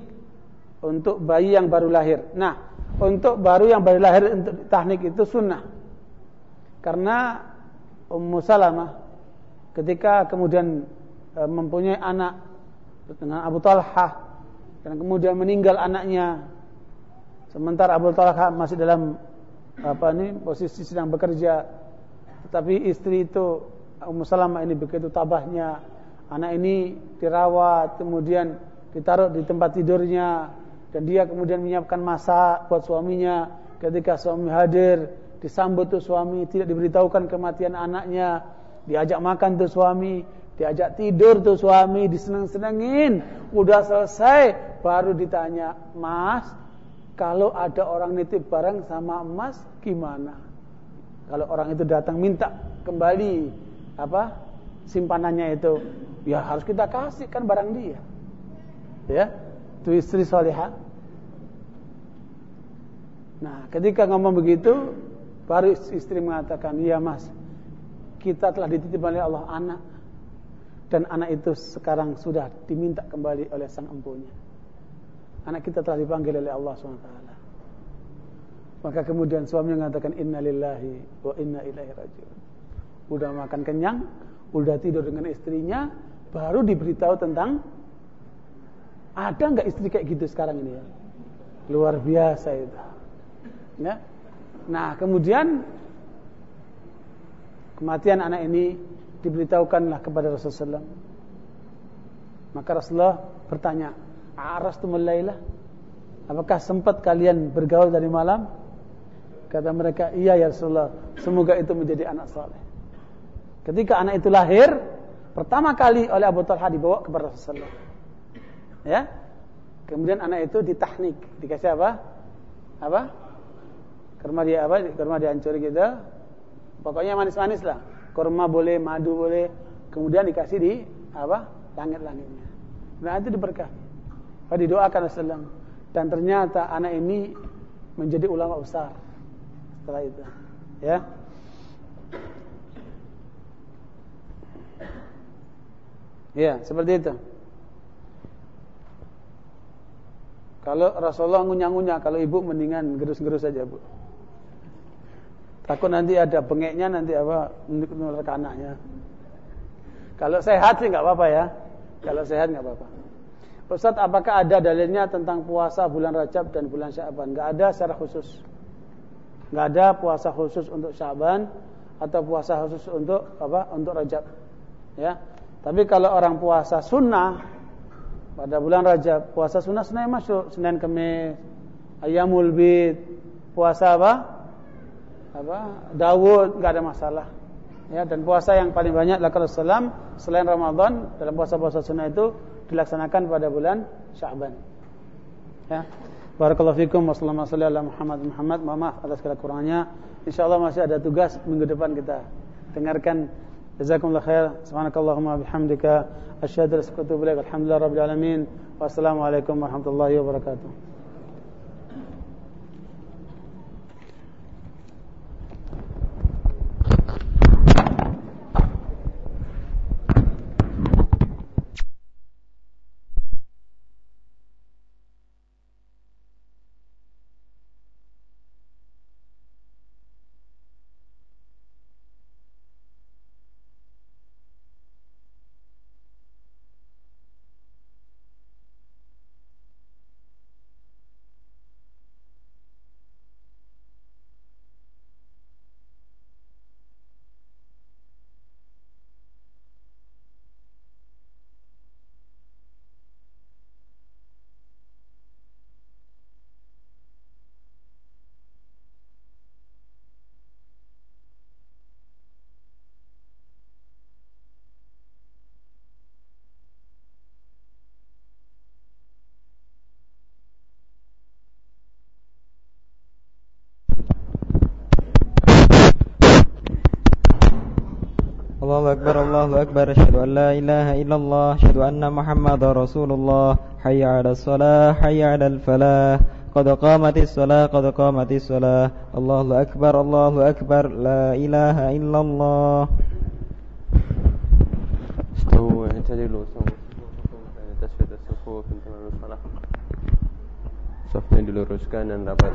untuk bayi yang baru lahir? Nah, untuk baru yang baru lahir untuk tahnik itu sunnah. Karena Ummu Salamah ketika kemudian e, mempunyai anak dengan Abu Talha dan kemudian meninggal anaknya sementara Abu Talha masih dalam apa ini posisi sedang bekerja tetapi istri itu Ummu Salamah ini begitu tabahnya anak ini dirawat kemudian ditaruh di tempat tidurnya dan dia kemudian menyiapkan masak buat suaminya. Ketika suami hadir disambut tuh suami tidak diberitahukan kematian anaknya. Diajak makan tuh suami diajak tidur tuh suami diseneng-senengin. Udah selesai baru ditanya mas kalau ada orang nitip barang sama emas gimana? Kalau orang itu datang minta kembali apa simpanannya itu ya harus kita kasih kan barang dia ya itu istri salihah nah ketika ngomong begitu baru istri mengatakan iya mas kita telah dititip oleh Allah anak dan anak itu sekarang sudah diminta kembali oleh sang empunya. Anak kita telah dipanggil oleh Allah SWT. Maka kemudian suami mengatakan inna lillahi wa inna ilaihi rajiun. Udah makan kenyang, udah tidur dengan istrinya, baru diberitahu tentang ada nggak istri kayak gitu sekarang ini ya? Luar biasa itu. Ya. Nah, kemudian kematian anak ini diberitahukanlah kepada Rasulullah. Maka Rasulullah bertanya, "Arastumul lailah?" Apakah sempat kalian bergaul dari malam? Kata mereka, "Iya ya Rasulullah, semoga itu menjadi anak saleh." Ketika anak itu lahir, pertama kali oleh Abu Talha dibawa kepada Rasulullah. Ya. Kemudian anak itu ditahnik, dikasih apa? Apa? Kurma dia apa? Kurma dihancur gitu. Pokoknya manis-manis lah kurma boleh, madu boleh, kemudian dikasih di apa? langit-langitnya. Nah itu diberkahi. Lalu didoakan Rasulullah. Dan ternyata anak ini menjadi ulama besar setelah itu. Ya. Ya, seperti itu. Kalau Rasulullah ngunyah-ngunyah, kalau ibu mendingan gerus-gerus saja, Bu. Takut nanti ada bengeknya nanti apa menular ke anaknya. Kalau sehat sih nggak apa-apa ya. Kalau sehat nggak apa-apa. Ustaz, apakah ada dalilnya tentang puasa bulan Rajab dan bulan Syaban? Nggak ada secara khusus. Nggak ada puasa khusus untuk Syaban atau puasa khusus untuk apa? Untuk Rajab. Ya. Tapi kalau orang puasa sunnah pada bulan Rajab, puasa sunnah yang masuk Senin Kemis, Ayamul Bid, puasa apa? apa? Dawud nggak ada masalah. Ya dan puasa yang paling banyak lakukan Rasulullah selain Ramadan dalam puasa-puasa sunnah itu dilaksanakan pada bulan Sya'ban ya. Barakallahu fikum wassalamu ala Muhammad Muhammad. Mohon maaf atas segala kurangnya. InsyaAllah masih ada tugas minggu depan kita Dengarkan جزاكم الله خير. سبحانك اللهم وبحمدك. أشهد أن لا إله إلا أنت الحمد لله رب العالمين. والسلام عليكم ورحمة الله وبركاته. أكبر الله أكبر أشهد أن لا إله إلا الله أشهد أن محمد رسول الله حي على الصلاة حي على الفلاح قد قامت الصلاة قد قامت الصلاة الله أكبر الله أكبر لا إله إلا الله استووا اعتدلوا استووا تسفيد الصفوف انتظروا الصلاة صفnya diluruskan dan rapat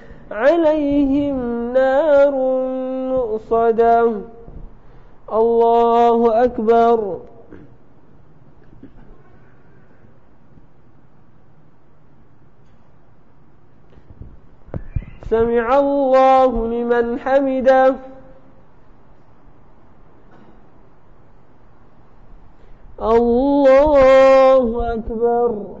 عليهم نار مؤصدة. الله أكبر. سمع الله لمن حمده. الله أكبر.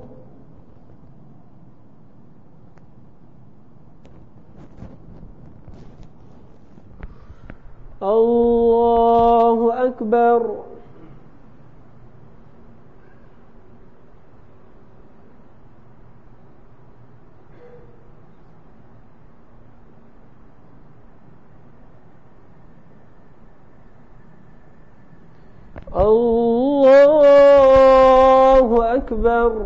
الله أكبر. الله أكبر.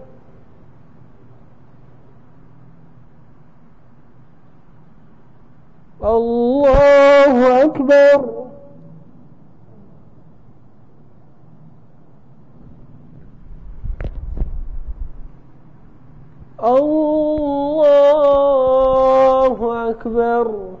الله أكبر. الله أكبر.